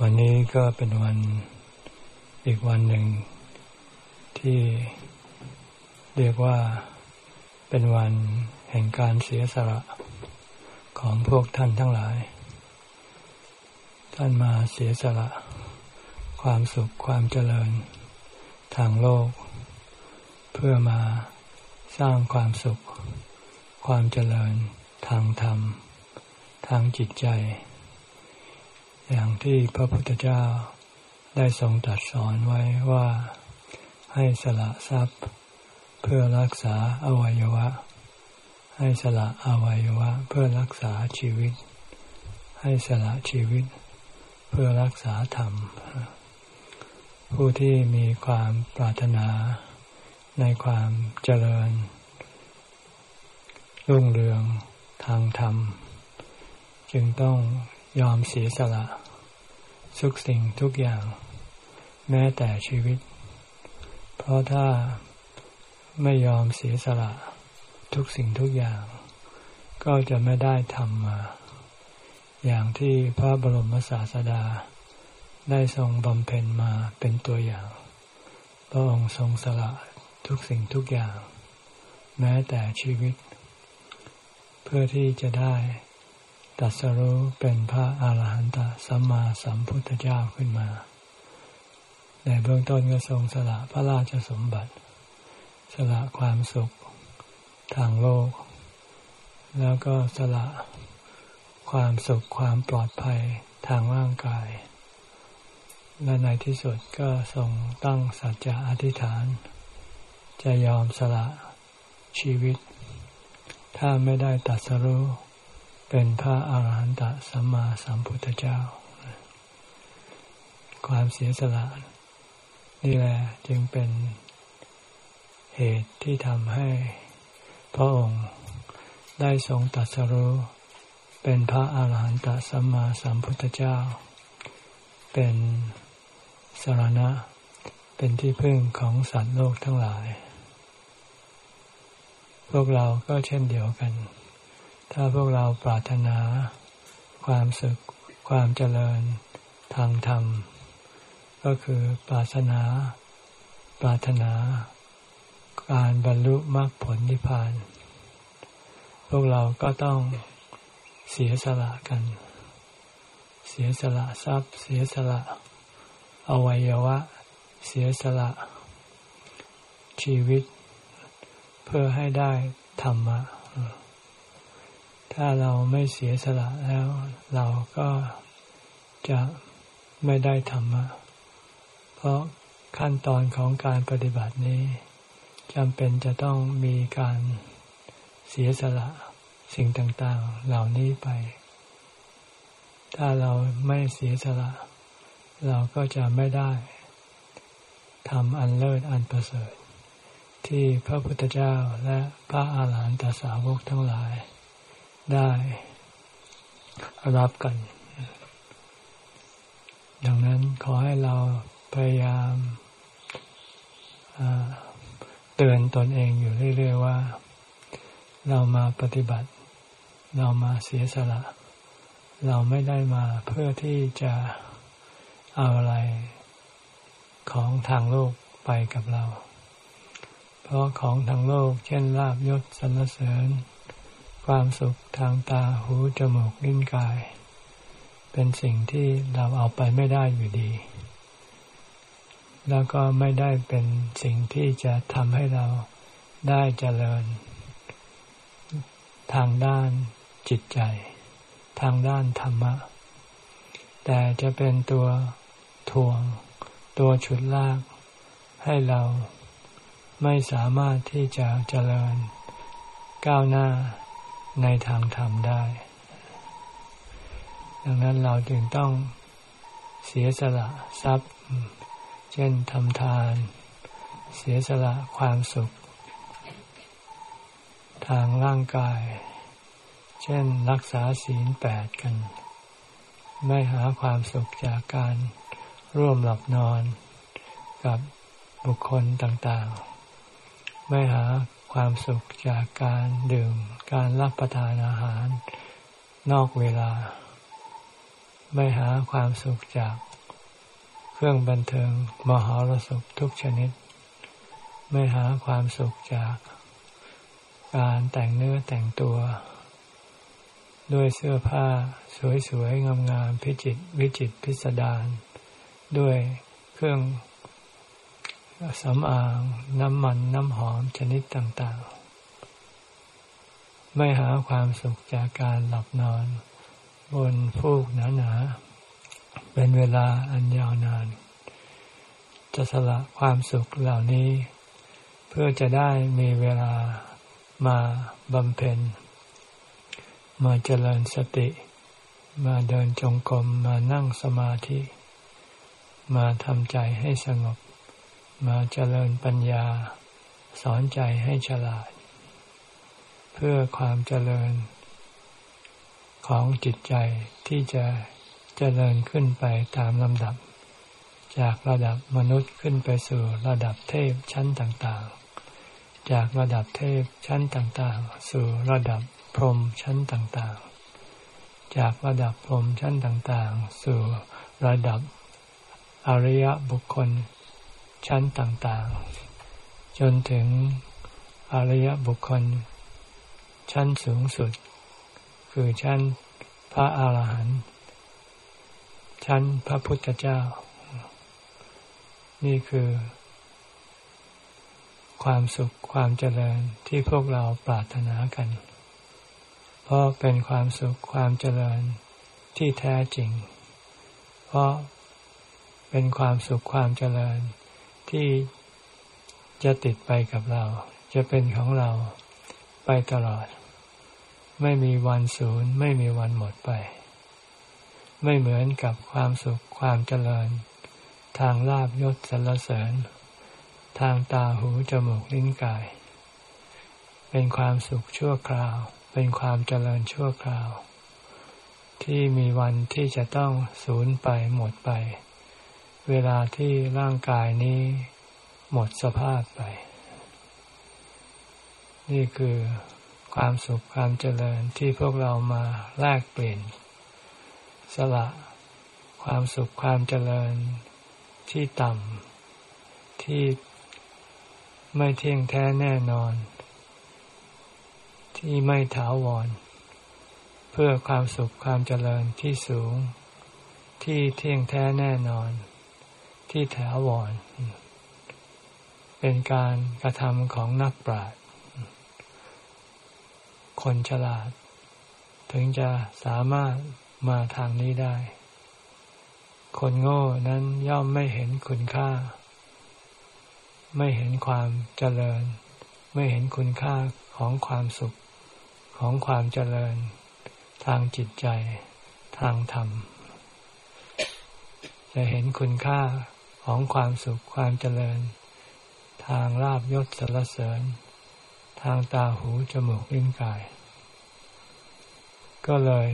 วันนี้ก็เป็นวันอีกวันหนึ่ง ที่เรียกว่าเป็นวันแห่งการเสียสละของพวกท่านทั้งหลาย ท่านมาเสียสละ ความสุขความเจริญ ทางโลก เพื่อมาสร้างความสุข ความเจริญ ทางธรรม ทางจิตใจ อย่างที่พระพุทธเจ้าได้ทรงตรัสสอนไว้ว่าให้สละทรัพย์ เพื่อรักษาอวัยวะ ให้สละอวัยวะ เพื่อรักษาชีวิต ให้สละชีวิต เพื่อรักษาธรรม ผู้ที่มีความปรารถนา ในความเจริญ รุ่งเรืองทางธรรม จึงต้องยอมเสียสละ ทุกสิ่งทุกอย่าง แม้แต่ชีวิต เพราะถ้าไม่ยอมเสียสละ ทุกสิ่งทุกอย่าง ก็จะไม่ได้ทำมา อย่างที่พระบรมศาสดา ได้ทรงบำเพ็ญมาเป็นตัวอย่าง พระองค์ทรงสละทุกสิ่งทุกอย่าง แม้แต่ชีวิต เพื่อที่จะได้ ตัดสรู้เป็นพระอาหารหันตสัมมาสัมพุทธเจ้าขึ้นมา ในเบื้องต้นก็ทรงสละพระราชสมบัติ สละความสุขทางโลก แล้วก็สละความสุขความปลอดภัยทางร่างกาย และในที่สุดก็ทรงตั้งสัจจะอธิษฐาน จะยอมสละชีวิต ถ้าไม่ได้ตัดสรู้ เป็นพระอาหารหันตสัมมาสัมพุทธเจ้า ความเสียสละนี่แหละจึงเป็นเหตุที่ทำให้ พระองค์ได้ทรงตัดสรู้เป็นพระอาหารหันตสัมมาสัมพุทธเจ้า เป็นสารณะ เป็นที่พึ่งของสัตว์โลกทั้งหลาย พวกเราก็เช่นเดียวกัน ถ้าพวกเราปรารถนา ความสุข ความเจริญทางธรรม ก็คือปรารถนา ปรารถนา การบรรลุมรรคผลนิพพาน พวกเราก็ต้องเสียสละกัน เสียสละทรัพย์ เสียสละอวัยวะ เสียสละ ชีวิต เพื่อให้ได้ธรรมะ ถ้าเราไม่เสียสละแล้ว เราก็จะไม่ได้ธรรมะ เพราะขั้นตอนของการปฏิบัตินี้จำเป็นจะต้องมีการเสียสละสิ่งต่าง ๆ เหล่านี้ไป ถ้าเราไม่เสียสละ เราก็จะไม่ได้ทำอันเลิศอันประเสริฐ ที่พระพุทธเจ้าและพระอาหารหันตสาวกทั้งหลาย ได้รับกัน ดังนั้นขอให้เราพยายามเตือนตนเองอยู่เรื่อยๆว่า เรามาปฏิบัติ เรามาเสียสละ เราไม่ได้มาเพื่อที่จะเอาอะไรของทางโลกไปกับเรา เพราะของทางโลก เช่นลาบยศสรรเสริญ ความสุขทางตาหูจมูกลิ้นกาย เป็นสิ่งที่เราเอาไปไม่ได้อยู่ดี แล้วก็ไม่ได้เป็นสิ่งที่จะทำให้เราได้เจริญ ทางด้านจิตใจ ทางด้านธรรมะ แต่จะเป็นตัวทวง ตัวฉุดลาก ให้เราไม่สามารถที่จะเจริญ ก้าวหน้า ในทางธรรมได้ ดังนั้นเราจึงต้องเสียสละทรัพย์ เช่นทำทาน เสียสละความสุข ทางร่างกาย เช่นรักษาศีลแปดกัน ไม่หาความสุขจากการร่วมหลับนอนกับบุคคลต่างๆ ไม่หา ความสุขจากการดื่ม การรับประทานอาหาร นอกเวลา ไม่หาความสุขจากเครื่องบันเทิงมหรสพทุกชนิด ไม่หาความสุขจากการแต่งเนื้อแต่งตัว ด้วยเสื้อผ้าสวยๆงามๆพิจิตวิจิตพิสดารด้วยเครื่อง สำอางน้ำมันน้ำหอมชนิดต่างๆ ไม่หาความสุขจากการหลับนอน บนฟูกหนาๆ เป็นเวลาอันยาวนาน จะสละความสุขเหล่านี้ เพื่อจะได้มีเวลามาบำเพ็ญ มาเจริญสติ มาเดินจงกรมมานั่งสมาธิ มาทำใจให้สงบ มาเจริญปัญญา สอนใจให้ฉลาด เพื่อความเจริญ ของจิตใจที่จะเจริญขึ้นไปตามลำดับ จากระดับมนุษย์ขึ้นไปสู่ระดับเทพชั้นต่างๆ จากระดับเทพชั้นต่างๆ สู่ระดับพรหมชั้นต่างๆ จากระดับพรหมชั้นต่างๆ สู่ระดับอริยบุคคล ชั้นต่างๆ จนถึงอริยบุคคล ชั้นสูงสุด คือชั้นพระอาหารหันต์ชั้นพระพุทธเจ้า นี่คือ ความสุขความเจริญที่พวกเราปรารถนากัน เพราะเป็นความสุขความเจริญที่แท้จริง เพราะเป็นความสุขความเจริญ ที่จะติดไปกับเรา จะเป็นของเราไปตลอด ไม่มีวันศูนย์ ไม่มีวันหมดไป ไม่เหมือนกับความสุขความเจริญ ทางลาบยศสรรเสริญ ทางตาหูจมูกลิ้นกาย เป็นความสุขชั่วคราว เป็นความเจริญชั่วคราว ที่มีวันที่จะต้องสูญไปหมดไป เวลาที่ร่างกายนี้หมดสภาพไป นี่คือความสุขความเจริญที่พวกเรามาแลกเปลี่ยน สละความสุขความเจริญที่ต่ำที่ไม่เที่ยงแท้แน่นอน ที่ไม่ถาวร เพื่อความสุขความเจริญที่สูง ที่เที่ยงแท้แน่นอน ที่ถาวร เป็นการกระทำของนักปราชญ์คนฉลาด ถึงจะสามารถมาทางนี้ได้ คนโง่นั้นย่อมไม่เห็นคุณค่า ไม่เห็นความเจริญ ไม่เห็นคุณค่าของความสุขของความเจริญ ทางจิตใจ ทางธรรม จะเห็นคุณค่า ของความสุขความเจริญ ทางลาบยศสรรเสริญ ทางตาหูจมูกลิ้นกาย ก็เลย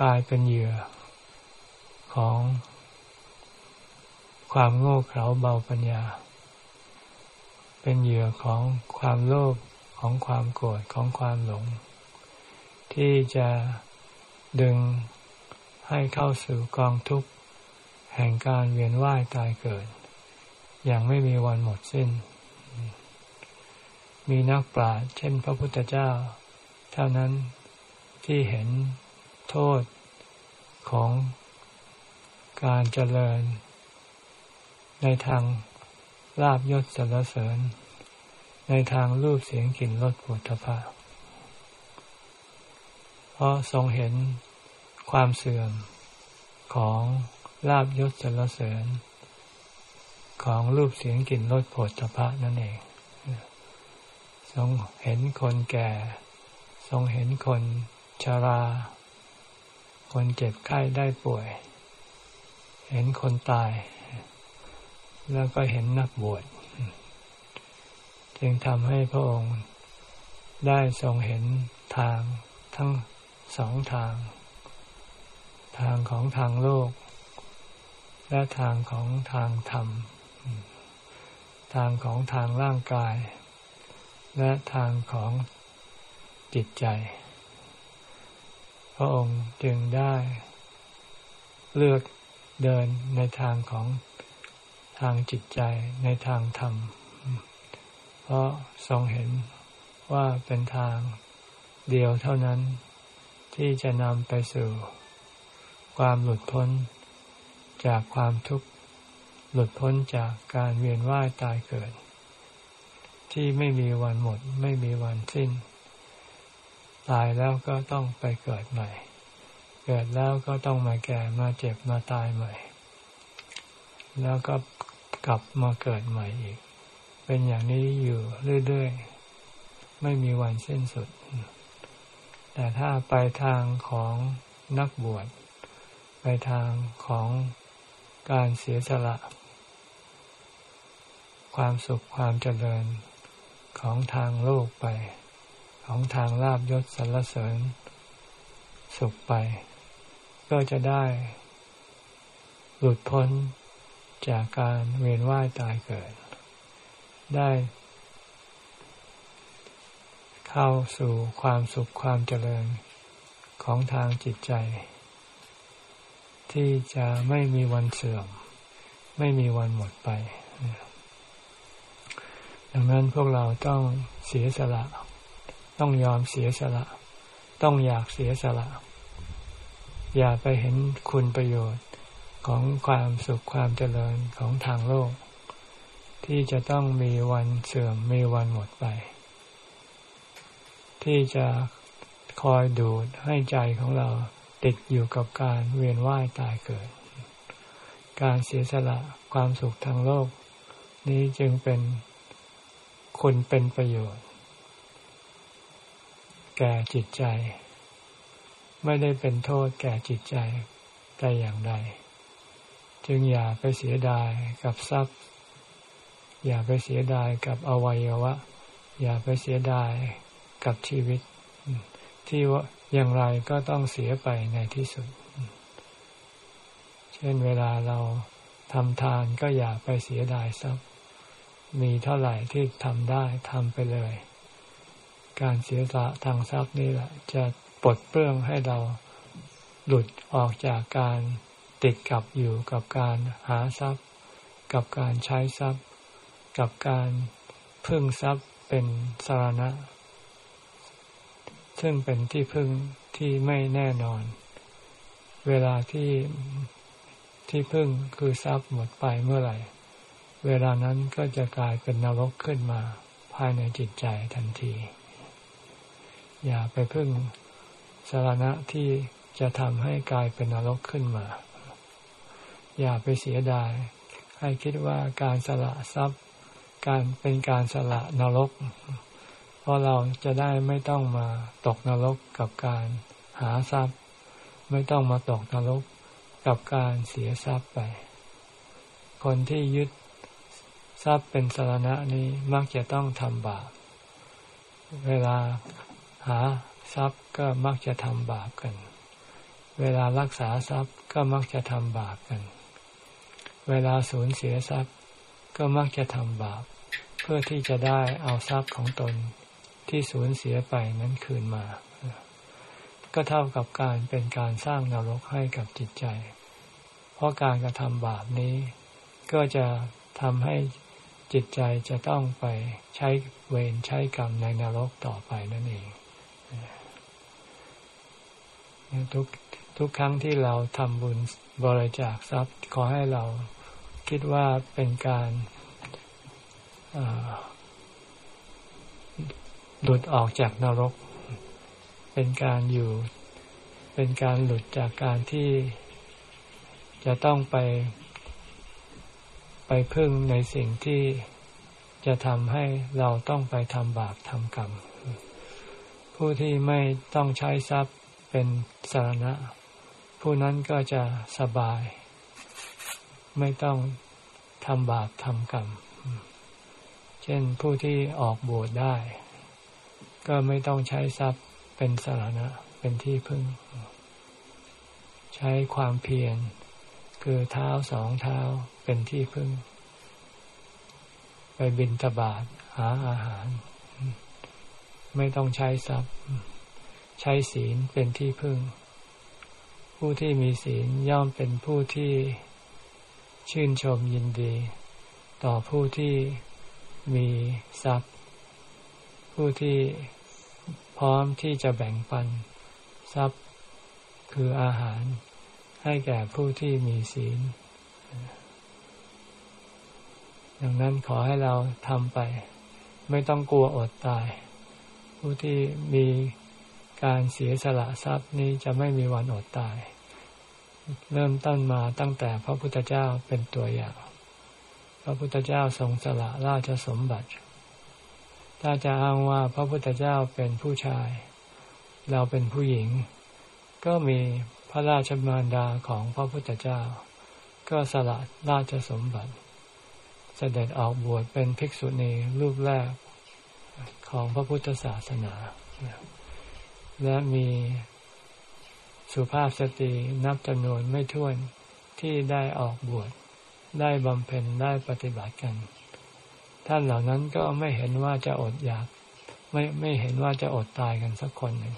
กลายเป็นเหยื่อของความโง่เขลาเบาปัญญา เป็นเหยื่อของความโลภของความโกรธของความหลง ที่จะดึงให้เข้าสู่กองทุกข์ แห่งการเวียนว่ายตายเกิด อย่างไม่มีวันหมดสิ้น มีนักปราชญ์เช่นพระพุทธเจ้า เท่านั้นที่เห็นโทษของการเจริญ ในทางลาบยศสรรเสริญ ในทางรูปเสียงกลิ่นรสผลิภะเพราะทรงเห็นความเสื่อมของ ลาบยศสรรเสริญ ของรูปเสียงกลิ่นรสผลิภะนั่นเอง ทรงเห็นคนแก่ ทรงเห็นคนชรา คนเจ็บไข้ได้ป่วย เห็นคนตาย แล้วก็เห็นนักบวชจึงทำให้พระองค์ได้ทรงเห็นทางทั้งสองทาง ทางของทางโลก และทางของทางธรรม ทางของทางร่างกาย และทางของจิตใจ พระองค์จึงได้ เลือกเดินในทางของทางจิตใจในทางธรรม เพราะทรงเห็นว่าเป็นทางเดียวเท่านั้นที่จะนำไปสู่ความหลุดพ้น จากความทุกข์ หลุดพ้นจากการเวียนว่ายตายเกิด ที่ไม่มีวันหมด ไม่มีวันสิ้น ตายแล้วก็ต้องไปเกิดใหม่ เกิดแล้วก็ต้องมาแก่มาเจ็บมาตายใหม่ แล้วก็กลับมาเกิดใหม่อีก เป็นอย่างนี้อยู่เรื่อยๆ ไม่มีวันสิ้นสุด แต่ถ้าไปทางของนักบวช ไปทางของ การเสียสละ ความสุขความเจริญของทางโลกไป ของทางลาบยศสรรเสริญ สุขไป ก็จะได้ หลุดพ้นจากการเวียนว่ายตายเกิด ได้ เข้าสู่ความสุขความเจริญของทางจิตใจ ที่จะไม่มีวันเสื่อม ไม่มีวันหมดไป ดังนั้นพวกเราต้องเสียสละ ต้องยอมเสียสละ ต้องอยากเสียสละ อย่าไปเห็นคุณประโยชน์ของความสุขความเจริญของทางโลก ที่จะต้องมีวันเสื่อมมีวันหมดไป ที่จะคอยดูดให้ใจของเรา ติดอยู่กับการเวียนว่ายตายเกิด การเสียสละความสุขทางโลก นี้จึงเป็นคุณเป็นประโยชน์ แก่จิตใจ ไม่ได้เป็นโทษแก่จิตใจแต่อย่างใด จึงอย่าไปเสียดายกับทรัพย์ อย่าไปเสียดายกับอวัยวะ อย่าไปเสียดายกับชีวิต ที่ว่า อย่างไรก็ต้องเสียไปในที่สุด เช่นเวลาเราทำทานก็อย่าไปเสียดายทรัพย์ มีเท่าไหร่ที่ทำได้ทำไปเลย การเสียสละทางทรัพย์นี่แหละ จะปลดเปลื้องให้เราหลุดออกจากการติดกับอยู่กับการหาทรัพย์ กับการใช้ทรัพย์ กับการพึ่งทรัพย์เป็นสารณะ ซึ่งเป็นที่พึ่งที่ไม่แน่นอน เวลาที่ที่พึ่งคือทรัพย์หมดไปเมื่อไหร่ เวลานั้นก็จะกลายเป็นนรกขึ้นมา ภายในจิตใจทันที อย่าไปพึ่งสารณะที่จะทำให้กลายเป็นนรกขึ้นมา อย่าไปเสียดาย ให้คิดว่าการสละทรัพย์ การเป็นการสละนรก เพราะเราจะได้ไม่ต้องมาตกนรกกับการหาทรัพย์ ไม่ต้องมาตกนรกกับการเสียทรัพย์ไป คนที่ยึดทรัพย์เป็นสารณะนี้มักจะต้องทำบาป เวลาหาทรัพย์ก็มักจะทำบาปกัน เวลารักษาทรัพย์ก็มักจะทำบาปกัน เวลาสูญเสียทรัพย์ก็มักจะทำบาป เพื่อที่จะได้เอาทรัพย์ของตน ที่สูญเสียไปนั้นคืนมา ก็เท่ากับการเป็นการสร้างนรกให้กับจิตใจ เพราะการกระทำบาปนี้ ก็จะทำให้จิตใจจะต้องไปใช้เวรใช้กรรมในนรกต่อไปนั่นเองทุกทุกครั้งที่เราทำบุญบริจาคทรัพย์ ขอให้เราคิดว่าเป็นการ หลุดออกจากนรก เป็นการอยู่ เป็นการหลุดจากการที่ จะต้องไป ไปพึ่งในสิ่งที่จะทำให้เราต้องไปทำบาปทำกรรม ผู้ที่ไม่ต้องใช้ทรัพย์เป็นสารณะ ผู้นั้นก็จะสบาย ไม่ต้องทำบาปทำกรรม เช่นผู้ที่ออกบวชได้ ก็ไม่ต้องใช้ทรัพย์เป็นสารณะ เป็นที่พึ่ง ใช้ความเพียรคือเท้าสองเท้าเป็นที่พึ่ง ไปบินตบาทหาอาหาร ไม่ต้องใช้ทรัพย์ ใช้ศีลเป็นที่พึ่ง ผู้ที่มีศีลย่อมเป็นผู้ที่ชื่นชมยินดี ต่อผู้ที่มีทรัพย์ ผู้ที่พร้อมที่จะแบ่งปันทรัพย์คืออาหารให้แก่ผู้ที่มีศีล ดังนั้นขอให้เราทำไป ไม่ต้องกลัวอดตาย ผู้ที่มีการเสียสละทรัพย์นี้จะไม่มีวันอดตาย เริ่มต้นมาตั้งแต่พระพุทธเจ้าเป็นตัวอย่าง พระพุทธเจ้าทรงสละราชสมบัติ ถ้าจะอ้างว่าพระพุทธเจ้าเป็นผู้ชาย เราเป็นผู้หญิง ก็มีพระราชมารดาของพระพุทธเจ้า ก็สละราชสมบัติ เสด็จออกบวชเป็นภิกษุณีรูปแรกของพระพุทธศาสนา และมีสุภาพสตรีนับจำนวนไม่ถ้วนที่ได้ออกบวชได้บำเพ็ญได้ปฏิบัติกัน ท่านเหล่านั้นก็ไม่เห็นว่าจะอดอยาก ไม่ไม่เห็นว่าจะอดตายกันสักคนหนึ่ง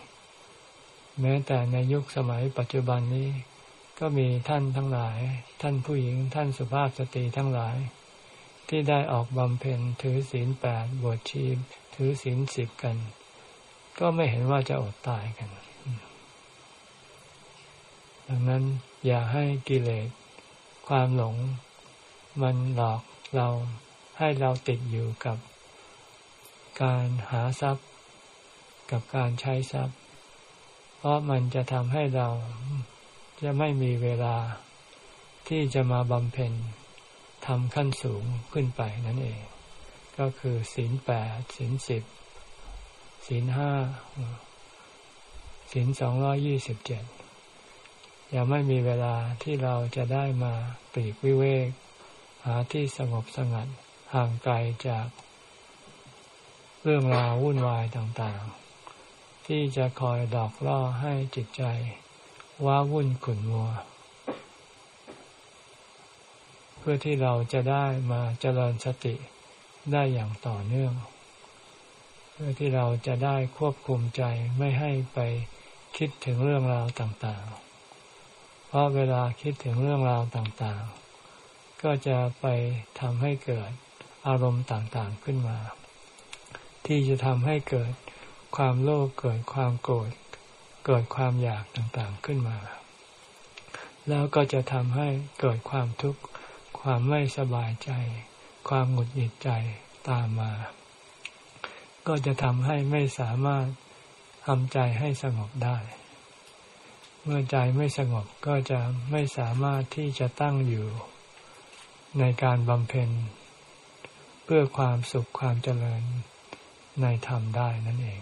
แม้แต่ในยุคสมัยปัจจุบันนี้ ก็มีท่านทั้งหลาย ท่านผู้หญิงท่านสุภาพสตรีทั้งหลาย ที่ได้ออกบำเพ็ญถือศีลแปดบวชชีพถือศีลสิบกัน ก็ไม่เห็นว่าจะอดตายกัน ดังนั้นอย่าให้กิเลสความหลง มันหลอกเรา ให้เราติดอยู่กับการหาทรัพย์ กับการใช้ทรัพย์ เพราะมันจะทำให้เราจะไม่มีเวลาที่จะมาบำเพ็ญทำขั้นสูงขึ้นไปนั่นเอง ก็คือศีลแปดศีลสิบศีลห้าศีลสองร้อยี่สิบเจ็ดยังไม่มีเวลาที่เราจะได้มาปรีกวิเวก หาที่สงบสงัด ห่างไกลจากเรื่องราววุ่นวายต่างๆ ที่จะคอยดอกล่อให้จิตใจ ว้าวุ่นขุ่นมัว เพื่อที่เราจะได้มาเจริญสติได้อย่างต่อเนื่อง เพื่อที่เราจะได้ควบคุมใจไม่ให้ไปคิดถึงเรื่องราวต่างๆ เพราะเวลาคิดถึงเรื่องราวต่างๆ ก็จะไปทำให้เกิด อารมณ์ต่างๆขึ้นมา ที่จะทำให้เกิดความโลภเกิดความโกรธเกิดความอยากต่างๆขึ้นมา แล้วก็จะทำให้เกิดความทุกข์ความไม่สบายใจ ความหงุดหงิดใจตามมา ก็จะทำให้ไม่สามารถทำใจให้สงบได้ เมื่อใจไม่สงบก็จะไม่สามารถที่จะตั้งอยู่ในการบำเพ็ญ พื่อความสุขความเจริญในธรรมได้นั่นเอง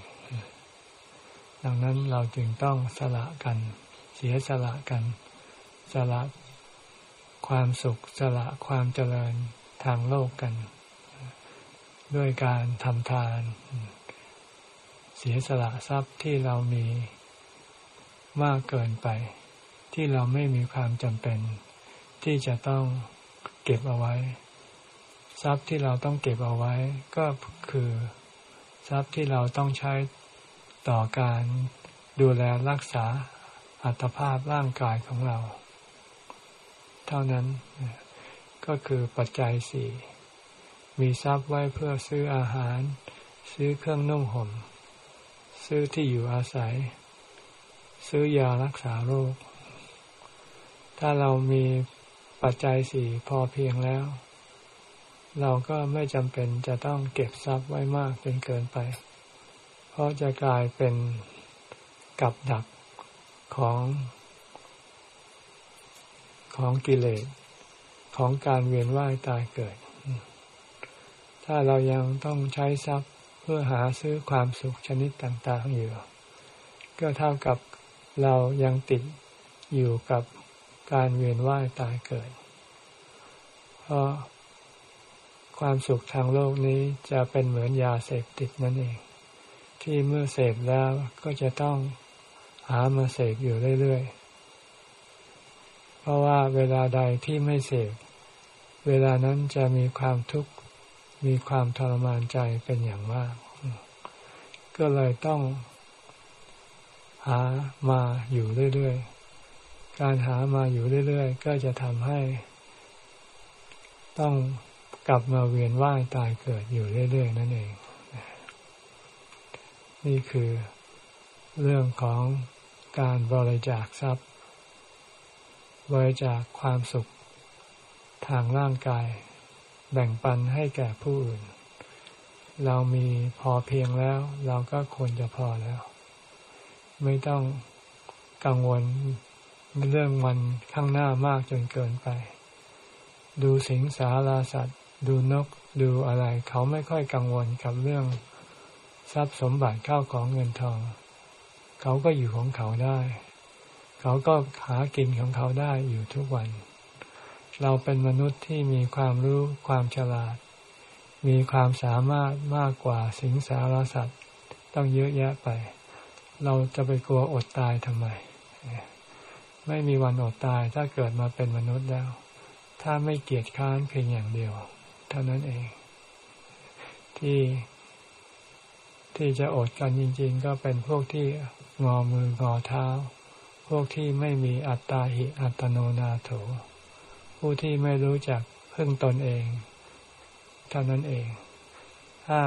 ดังนั้นเราจึงต้องสละกัน เสียสละกัน สละความสุขสละความเจริญทางโลกกัน ด้วยการทำทาน เสียสละทรัพย์ที่เรามีมากเกินไป ที่เราไม่มีความจำเป็น ที่จะต้องเก็บเอาไว้ ทรัพย์ที่เราต้องเก็บเอาไว้ ก็คือทรัพย์ที่เราต้องใช้ต่อการดูแลรักษาอัตภาพร่างกายของเรา เท่านั้นก็คือปัจจัยสี่มีทรัพย์ไว้เพื่อซื้ออาหาร ซื้อเครื่องนุ่งห่ม ซื้อที่อยู่อาศัย ซื้อยารักษาโรค ถ้าเรามีปัจจัยสี่พอเพียงแล้ว เราก็ไม่จำเป็นจะต้องเก็บทรัพย์ไว้มากจนเกินไป เพราะจะกลายเป็นกับดักของของกิเลสของการเวียนว่ายตายเกิด ถ้าเรายังต้องใช้ทรัพย์เพื่อหาซื้อความสุขชนิดต่างๆอยู่ ก็เท่ากับเรายังติดอยู่กับการเวียนว่ายตายเกิด เพราะ ความสุขทางโลกนี้จะเป็นเหมือนยาเสพติดนั่นเอง ที่เมื่อเสพแล้วก็จะต้องหามาเสพอยู่เรื่อยๆ เพราะว่าเวลาใดที่ไม่เสพเวลานั้นจะมีความทุกข์มีความทรมานใจเป็นอย่างมาก ก็เลยต้องหามาอยู่เรื่อยๆ การหามาอยู่เรื่อยๆ ก็จะทำให้ ต้อง กลับมาเวียนว่ายตายเกิดอยู่เรื่อย ๆ นั่นเอง นี่คือเรื่องของการบริจาคทรัพย์ บริจาคความสุขทางร่างกาย แบ่งปันให้แก่ผู้อื่น เรามีพอเพียงแล้ว เราก็ควรจะพอแล้ว ไม่ต้องกังวลเรื่องวันข้างหน้ามากจนเกินไป ดูสิงสาราสัตว์ ดูนกดูอะไร เขาไม่ค่อยกังวลกับเรื่องทรัพย์สมบัติเข้าของเงินทอง เขาก็อยู่ของเขาได้ เขาก็หากินของเขาได้อยู่ทุกวัน เราเป็นมนุษย์ที่มีความรู้ความฉลาด มีความสามารถมากกว่าสิงสารสัตว์ต้องเยอะแยะไป เราจะไปกลัวอดตายทำไม ไม่มีวันอดตายถ้าเกิดมาเป็นมนุษย์แล้ว ถ้าไม่เกียจค้านเพียงอย่างเดียว เท่านั้นเอง ที่ที่จะอดกันจริง ๆ ก็เป็นพวกที่งอมืองอเท้า พวกที่ไม่มีอัตตาหิอัตโนนาโถ ผู้ที่ไม่รู้จักพึ่งตนเอง เท่านั้นเอง ถ้า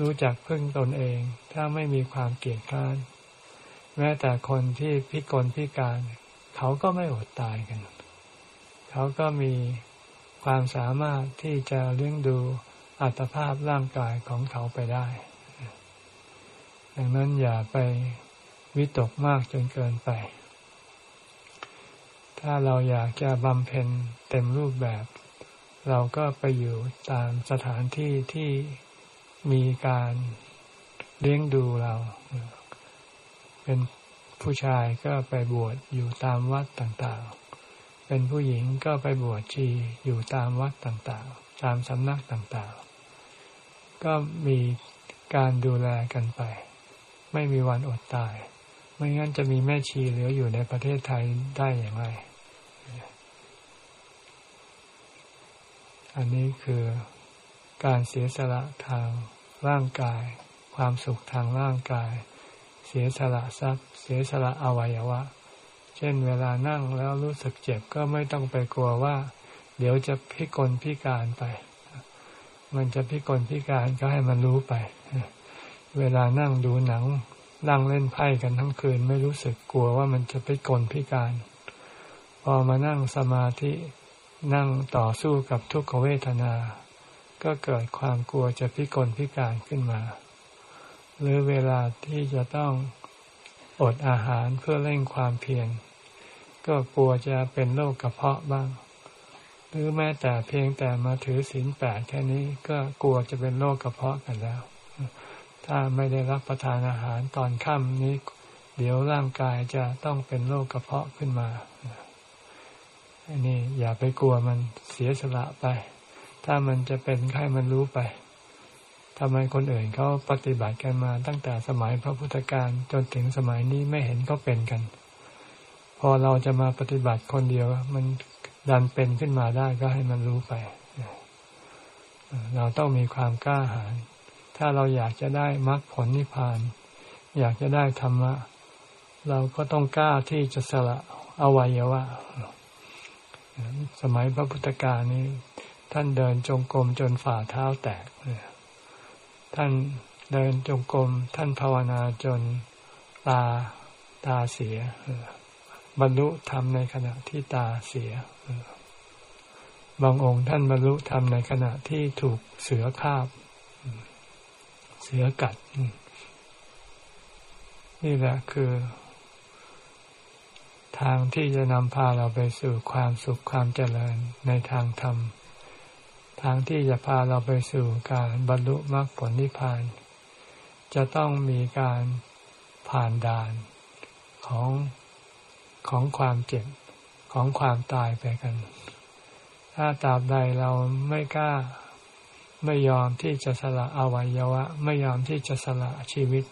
รู้จักพึ่งตนเอง ถ้าไม่มีความเกียจค้านแม้แต่คนที่พิกลพิการ เขาก็ไม่อดตายกัน เขาก็มี ความสามารถที่จะเลี้ยงดูอัตภาพร่างกายของเขาไปได้ ดังนั้นอย่าไปวิตกมากจนเกินไป ถ้าเราอยากจะบำเพ็ญเต็มรูปแบบ เราก็ไปอยู่ตามสถานที่ที่มีการเลี้ยงดูเรา เป็นผู้ชายก็ไปบวชอยู่ตามวัดต่างๆ เป็นผู้หญิงก็ไปบวชชีอยู่ตามวัดต่างๆ ตามสำนักต่างๆ ก็มีการดูแลกันไป ไม่มีวันอดตาย ไม่งั้นจะมีแม่ชีเหลืออยู่ในประเทศไทยได้อย่างไร อันนี้คือการเสียสละทางร่างกาย ความสุขทางร่างกาย เสียสละทรัพย์ เสียสละอวัยวะ เช่นเวลานั่งแล้วรู้สึกเจ็บก็ไม่ต้องไปกลัวว่า เดี๋ยวจะพิกลพิการไป มันจะพิกลพิการก็ให้มันรู้ไป เวลานั่งดูหนัง นั่งเล่นไพ่กันทั้งคืน ไม่รู้สึกกลัวว่ามันจะพิกลพิการ พอมานั่งสมาธินั่งต่อสู้กับทุกขเวทนา ก็เกิดความกลัวจะพิกลพิการขึ้นมา หรือเวลาที่จะต้อง อดอาหารเพื่อเร่งความเพียรก็กลัวจะเป็นโรคกระเพาะบ้าง หรือแม้แต่เพียงแต่มาถือศีลแปดแค่นี้ก็กลัวจะเป็นโรคกระเพาะกันแล้ว ถ้าไม่ได้รับประทานอาหารตอนค่ำนี้ เดี๋ยวร่างกายจะต้องเป็นโรคกระเพาะขึ้นมาอันนี้อย่าไปกลัวมันเสียสละไป ถ้ามันจะเป็นไข้มันรู้ไป ทำไมคนอื่นเขาปฏิบัติกันมาตั้งแต่สมัยพระพุทธการจนถึงสมัยนี้ไม่เห็นเขาเป็นกัน พอเราจะมาปฏิบัติคนเดียว มันดันเป็นขึ้นมาได้ก็ให้มันรู้ไป เราต้องมีความกล้าหาญถ้าเราอยากจะได้มรรคผลนิพพาน อยากจะได้ธรรมะ เราก็ต้องกล้าที่จะสละอวัยวะ สมัยพระพุทธการนี้ ท่านเดินจงกรมจนฝ่าเท้าแตกเนี่ย ท่านเดินจงกรมท่านภาวนาจนตาตาเสีย บรรลุธรรมในขณะที่ตาเสีย บางองค์ท่านบรรลุธรรมในขณะที่ถูกเสือคาบ เสือกัด นี่แหละคือ ทางที่จะนำพาเราไปสู่ความสุขความเจริญในทางธรรม ทางที่จะพาเราไปสู่การบรรลุมรรคผลนิพพาน จะต้องมีการผ่านด่านของของความเจ็บของความตายไปกัน ถ้าตราบใดเราไม่กล้าไม่ยอมที่จะสละอวัยวะ ไม่ยอมที่จะสละชีวิต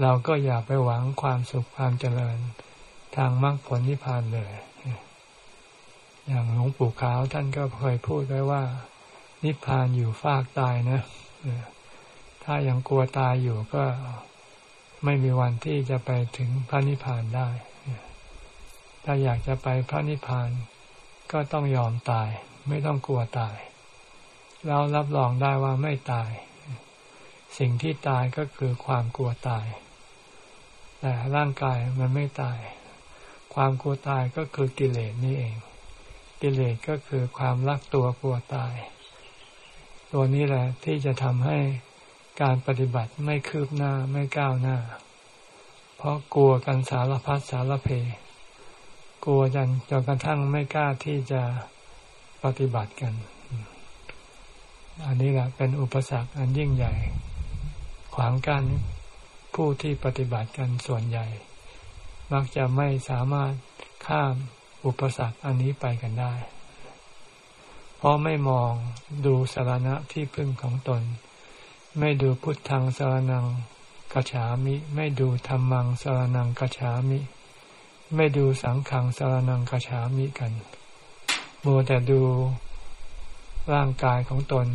เราก็อย่าไปหวังความสุขความเจริญ ทางมรรคผลนิพพานเลยอย่างหลวงปู่ขาวท่านก็เคยพูดไว้ว่า นิพพานอยู่ฟากตายนะถ้ายังกลัวตายอยู่ก็ไม่มีวันที่จะไปถึงพระนิพพานได้ ถ้าอยากจะไปพระนิพพานก็ต้องยอมตาย ไม่ต้องกลัวตายแล้วรับรองได้ว่าไม่ตาย สิ่งที่ตายก็คือความกลัวตาย แต่ร่างกายมันไม่ตาย ความกลัวตายก็คือกิเลสนี่เอง กิเลสก็คือความรักตัวกลัวตาย ตัวนี้แหละที่จะทำให้การปฏิบัติไม่คืบหน้าไม่ก้าวหน้า เพราะกลัวกันสารพัดสารเพ กลัวจนจนกระทั่งไม่กล้าที่จะปฏิบัติกัน อันนี้แหละเป็นอุปสรรคอันยิ่งใหญ่ ขวางกั้นผู้ที่ปฏิบัติกันส่วนใหญ่ มักจะไม่สามารถข้ามอุปสรรคอันนี้ไปกันได้ ราะไม่มองดูสารณะที่พึ่งของตน ไม่ดูพุทธังสารนังกัจฉามิ ไม่ดูธรรมังสารนังกัจฉามิ ไม่ดูสังขังสารนังกัจฉามิกันมัวแต่ดูร่างกายของตน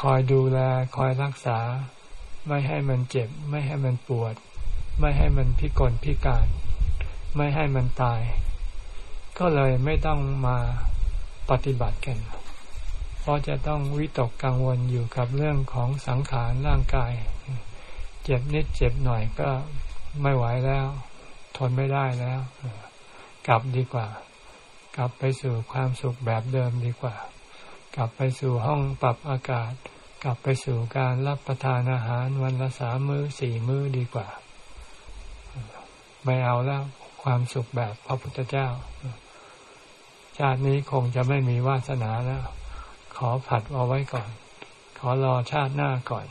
คอยดูแลคอยรักษา ไม่ให้มันเจ็บ ไม่ให้มันปวด ไม่ให้มันพิกลพิการ ไม่ให้มันตาย ก็เลยไม่ต้องมา ปฏิบัติกัน เพราะจะต้องวิตกกังวลอยู่กับเรื่องของสังขารร่างกาย เจ็บนิดเจ็บหน่อยก็ไม่ไหวแล้ว ทนไม่ได้แล้ว กลับดีกว่า กลับไปสู่ความสุขแบบเดิมดีกว่า กลับไปสู่ห้องปรับอากาศ กลับไปสู่การรับประทานอาหารวันละสามมือ้อสี่มื้อดีกว่า ไม่เอาแล้วความสุขแบบพระพุทธเจ้า ชาตินี้คงจะไม่มีวาสนาแล้ว ขอผัดเอาไว้ก่อน ขอรอชาติหน้าก่อน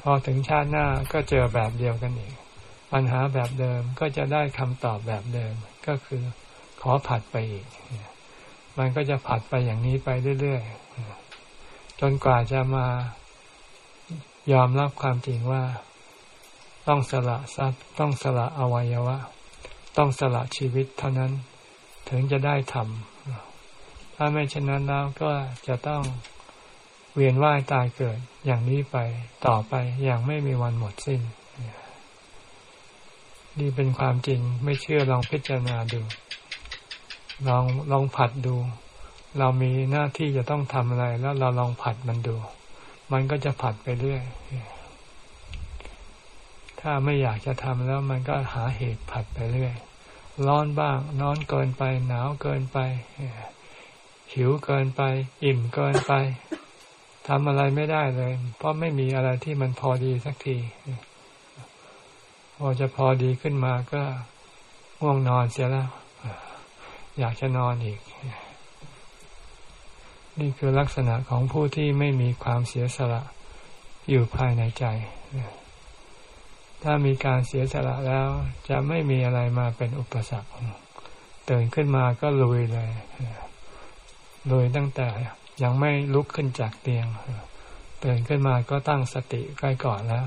พอถึงชาติหน้าก็เจอแบบเดียวกันอีก ปัญหาแบบเดิมก็จะได้คำตอบแบบเดิม ก็คือ ขอผัดไปอีก มันก็จะผัดไปอย่างนี้ไปเรื่อยๆ จนกว่าจะมายอมรับความจริงว่า ต้องสละทรัพย์ ต้องสละอวัยวะ ต้องสละชีวิตเท่านั้น ถึงจะได้ทำถ้าไม่เช่นนั้นแล้วก็จะต้องเวียนว่ายตายเกิดอย่างนี้ไปต่อไปอย่างไม่มีวันหมดสิ้น นี่เป็นความจริงไม่เชื่อลองพิจารณาดู ลองลองผัดดู เรามีหน้าที่จะต้องทำอะไร แล้วเราลองผัดมันดู มันก็จะผัดไปเรื่อย ถ้าไม่อยากจะทำแล้วมันก็หาเหตุผัดไปเรื่อย ร้อนบ้างร้อนเกินไป หนาวเกินไป หิวเกินไป อิ่มเกินไปทำอะไรไม่ได้เลย เพราะไม่มีอะไรที่มันพอดีสักที พอจะพอดีขึ้นมาก็ง่วงนอนเสียแล้ว อยากจะนอนอีก นี่คือลักษณะของผู้ที่ไม่มีความเสียสละอยู่ภายในใจ ถ้ามีการเสียสละแล้ว จะไม่มีอะไรมาเป็นอุปสรรคตื่นขึ้นมาก็ลุยเลยโดยตั้งแต่ยังไม่ลุกขึ้นจากเตียงตื่นขึ้นมาก็ตั้งสติใกล้ก่อนแล้ว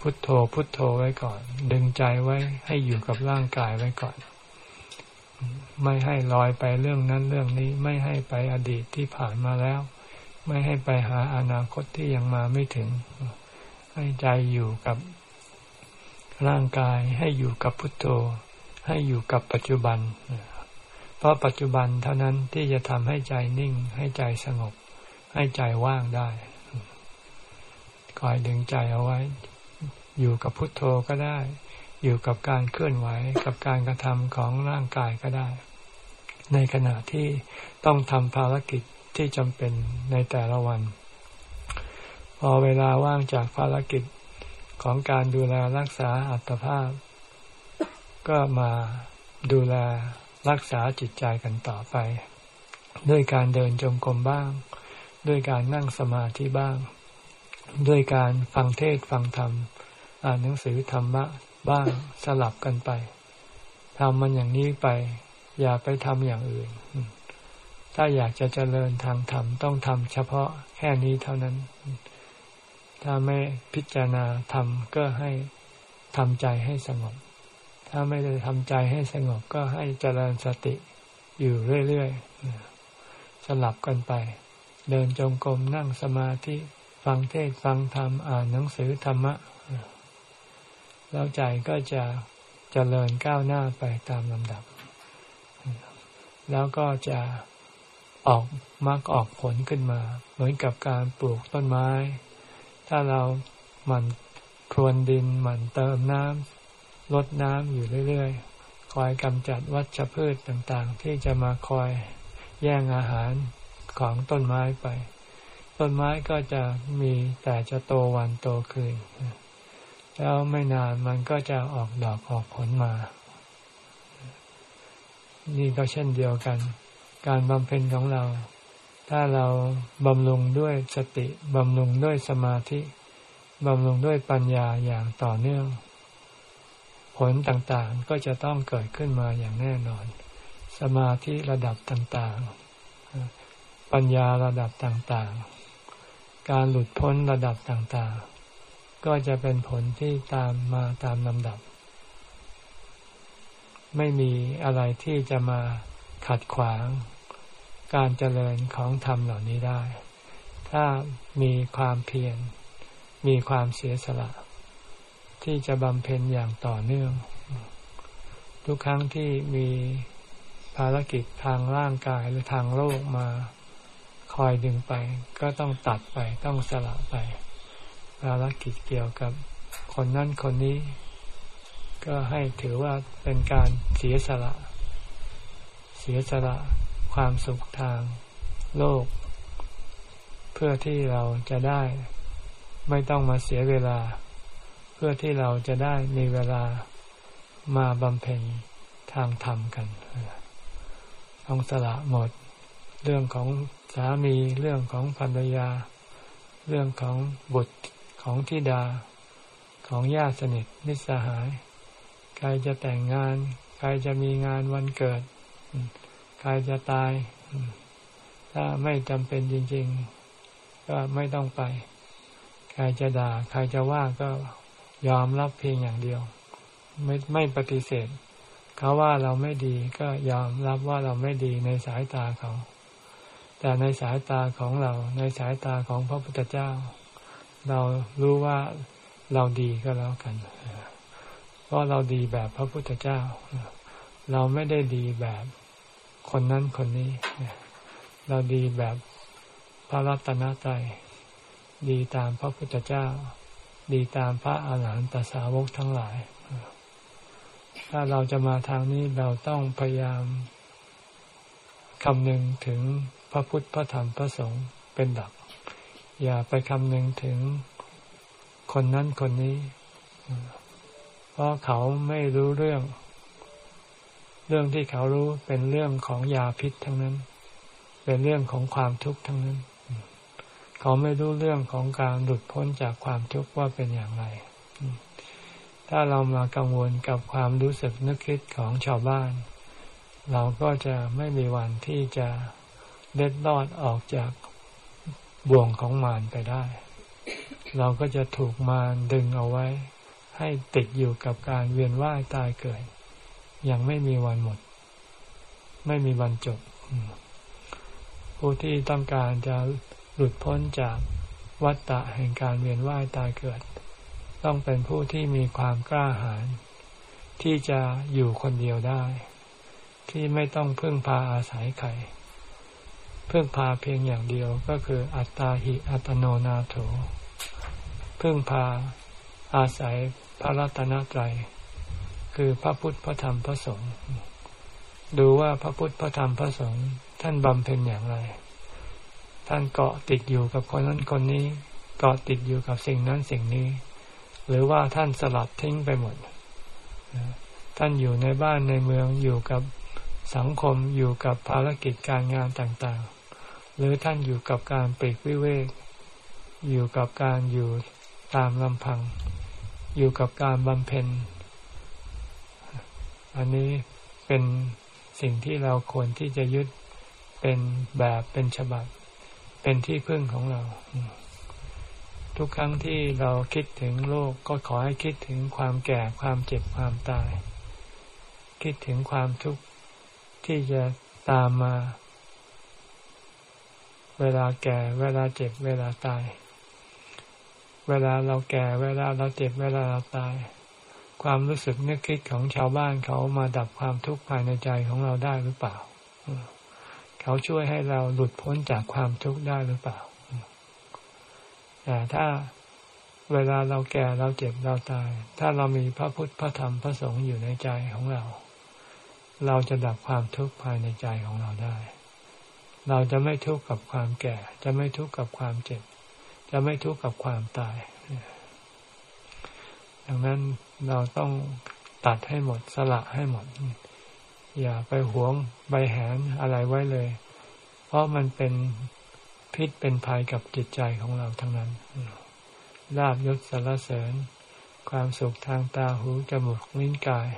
พุทโธพุทโธไว้ก่อน ดึงใจไว้ให้อยู่กับร่างกายไว้ก่อน ไม่ให้ลอยไปเรื่องนั้นเรื่องนี้ ไม่ให้ไปอดีตที่ผ่านมาแล้ว ไม่ให้ไปหาอนาคตที่ยังมาไม่ถึง ให้ใจอยู่กับร่างกายให้อยู่กับพุทโธ ให้อยู่กับปัจจุบัน เพราะปัจจุบันเท่านั้นที่จะทำให้ใจนิ่ง ให้ใจสงบ ให้ใจว่างได้คอยดึงใจเอาไว้ อยู่กับพุทโธก็ได้ อยู่กับการเคลื่อนไหวกับการกระทำของร่างกายก็ได้ ในขณะที่ต้องทำภารกิจที่จำเป็นในแต่ละวัน อเวลาว่างจากภารกิจของการดูแลรักษาอัตภาพ ก็มาดูแลรักษาจิตใจกันต่อไป ด้วยการเดินจงกรมบ้าง ด้วยการนั่งสมาธิบ้าง ด้วยการฟังเทศฟังธรรม อ่านหนังสือธรรมะบ้างสลับกันไปทำมันอย่างนี้ไป อย่าไปทำอย่างอื่น ถ้าอยากจะเจริญทางธรรมต้องทำเฉพาะแค่นี้เท่านั้น ถ้าไม่พิจารณาธรรมก็ให้ทำใจให้สงบ ถ้าไม่ได้ทำใจให้สงบก็ให้เจริญสติอยู่เรื่อยๆ สลับกันไป เดินจงกรมนั่งสมาธิฟังเทศฟังธรรมอ่านหนังสือธรรมะ แล้วใจก็จะเจเจริญก้าวหน้าไปตามลำดับ แล้วก็จะออกมรรคออกผลขึ้นมา เหมือนกับการปลูกต้นไม้ ถ้าเราหมั่นพรวนดินหมั่นเติมน้ำลดน้ำอยู่เรื่อยๆ คอยกำจัดวัชพืชต่างๆ ที่จะมาคอยแย่งอาหารของต้นไม้ไป ต้นไม้ก็จะมีแต่จะโตวันโตคืน แล้วไม่นานมันก็จะออกดอกออกผลมา นี่ก็เช่นเดียวกัน การบำเพ็ญของเรา ถ้าเราบำรุงด้วยสติบำรุงด้วยสมาธิบำรุงด้วยปัญญาอย่างต่อเนื่อง ผลต่างๆก็จะต้องเกิดขึ้นมาอย่างแน่นอน สมาธิระดับต่างๆ ปัญญาระดับต่างๆ การหลุดพ้นระดับต่างๆ ก็จะเป็นผลที่ตามมาตามลำดับ ไม่มีอะไรที่จะมาขัดขวาง การเจริญของธรรมเหล่านี้ได้ ถ้ามีความเพียรมีความเสียสละ ที่จะบำเพ็ญอย่างต่อเนื่อง ทุกครั้งที่มีภารกิจทางร่างกายหรือทางโลกมาคอยดึงไป ก็ต้องตัดไปต้องสละไป ภารกิจเกี่ยวกับคนนั้นคนนี้ ก็ให้ถือว่าเป็นการเสียสละ เสียสละ ความสุขทางโลก เพื่อที่เราจะได้ไม่ต้องมาเสียเวลา เพื่อที่เราจะได้มีเวลามาบำเพ็ญทางธรรมกันต้องสละหมด เรื่องของสามีเรื่องของภรรยา เรื่องของบุตรของทิดาของญาติสนิทมิสหาย ใครจะแต่งงาน ใครจะมีงานวันเกิด รจะตาย ถ้าไม่จำเป็นจริง ๆ ก็ไม่ต้องไป ใครจะด่า ใครจะว่าก็ยอมรับเพียงอย่างเดียว ไม่ไม่ปฏิเสธ เขาว่าเราไม่ดีก็ยอมรับว่าเราไม่ดีในสายตาเขา แต่ในสายตาของเรา ในสายตาของพระพุทธเจ้า เรารู้ว่าเราดีก็แล้วกัน เพราะเราดีแบบพระพุทธเจ้า เราไม่ได้ดีแบบ คนนั้นคนนี้ เราดีแบบพระรัตนตรัยดีตามพระพุทธเจ้า ดีตามพระอาหารหันตสาวกทั้งหลาย ถ้าเราจะมาทางนี้เราต้องพยายามคำนึงถึงพระพุทธพระธรรมพระสงฆ์เป็นหลัก อย่าไปคำนึงถึงคนนั้นคนนี้ เพราะเขาไม่รู้เรื่อง เรื่องที่เขารู้เป็นเรื่องของยาพิษทั้งนั้น เป็นเรื่องของความทุกข์ทั้งนั้น เขาไม่รู้เรื่องของการหลุดพ้นจากความทุกข์ว่าเป็นอย่างไร ถ้าเรามากังวลกับความรู้สึกนึกคิดของชาวบ้าน เราก็จะไม่มีวันที่จะเล็ดลอดออกจากบ่วงของมารไปได้ เราก็จะถูกมารดึงเอาไว้ ให้ติดอยู่กับการเวียนว่ายตายเกิด ยังไม่มีวันหมด ไม่มีวันจบ ผู้ที่ต้องการจะหลุดพ้นจากวัฏฏะแห่งการเวียนว่ายตายเกิด ต้องเป็นผู้ที่มีความกล้าหาญที่จะอยู่คนเดียวได้ ที่ไม่ต้องพึ่งพาอาศัยใครพึ่งพาเพียงอย่างเดียวก็คืออัตตาหิอัตโนนาโถพึ่งพาอาศัยพระรัตนตรัย คือพระพุทธพระธรรมพระสงฆ์ดูว่าพระพุทธพระธรรมพระสงฆ์ท่านบำเพ็ญอย่างไร ท่านเกาะติดอยู่กับคนนั้นคนนี้ เกาะติดอยู่กับสิ่งนั้นสิ่งนี้ หรือว่าท่านสลัดทิ้งไปหมด ท่านอยู่ในบ้านในเมืองอยู่กับสังคมอยู่กับภารกิจการงานต่างๆ หรือท่านอยู่กับการปลีกวิเวก อยู่กับการอยู่ตามลำพัง อยู่กับการบำเพ็ญ อันนี้เป็นสิ่งที่เราควรที่จะยึดเป็นแบบเป็นฉบับ เป็นที่พึ่งของเรา ทุกครั้งที่เราคิดถึงโลกก็ขอให้คิดถึงความแก่ความเจ็บความตาย คิดถึงความทุกข์ที่จะตามมา เวลาแก่ เวลาเจ็บ เวลาตาย เวลาเราแก่ เวลาเราเจ็บ เวลาเราตาย ความรู้สึกนึกคิดของชาวบ้านเขามาดับความทุกข์ภายในใจของเราได้หรือเปล่า เขาช่วยให้เราหลุดพ้นจากความทุกข์ได้หรือเปล่า แต่ถ้าเวลาเราแก่เราเจ็บเราตาย ถ้าเรามีพระพุทธพระธรรมพระสงฆ์อยู่ในใจของเรา เราจะดับความทุกข์ภายในใจของเราได้ เราจะไม่ทุกข์กับความแก่ จะไม่ทุกข์กับความเจ็บ จะไม่ทุกข์กับความตายดังนั้น เราต้องตัดให้หมดสละให้หมด อย่าไปหวงใบแหนอะไรไว้เลย เพราะมันเป็นพิษเป็นภัยกับจิตใจของเราทั้งนั้นลาบยศสารเสริญ ความสุขทางตาหูจมูกลิ้นกาย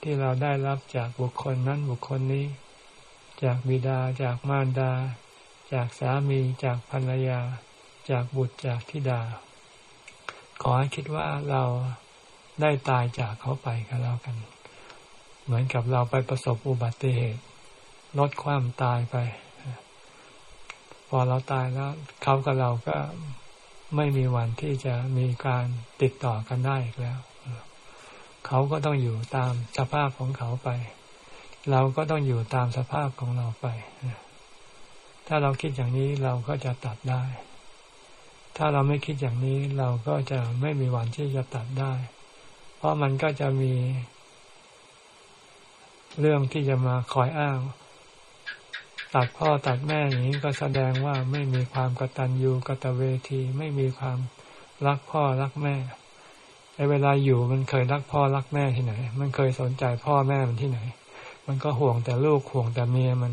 ที่เราได้รับจากบุคคลนั้นบุคคลนี้ จากบิดาจากมารดา จากสามีจากภรรยา จากบุตรจากธิดา ขอให้คิดว่าเรา ได้ตายจากเขาไปก็แล้วกัน เหมือนกับเราไปประสบอุบัติเหตุลดความตายไป พอเราตายแล้วเขากับเราก็ไม่มีวันที่จะมีการติดต่อกันได้อีกแล้ว เขาก็ต้องอยู่ตามสภาพของเขาไป เราก็ต้องอยู่ตามสภาพของเราไป ถ้าเราคิดอย่างนี้เราก็จะตัดได้ ถ้าเราไม่คิดอย่างนี้เราก็จะไม่มีวันที่จะตัดได้ เพราะมันก็จะมี เรื่องที่จะมาคอยอ้าง ตัดพ่อตัดแม่อย่างนี้ก็แสดงว่าไม่มีความกตัญญูกตเวที ไม่มีความรักพ่อรักแม่ในเวลาอยู่มันเคยรักพ่อรักแม่ที่ไหน มันเคยสนใจพ่อแม่มันที่ไหน มันก็ห่วงแต่ลูกห่วงแต่เมียมัน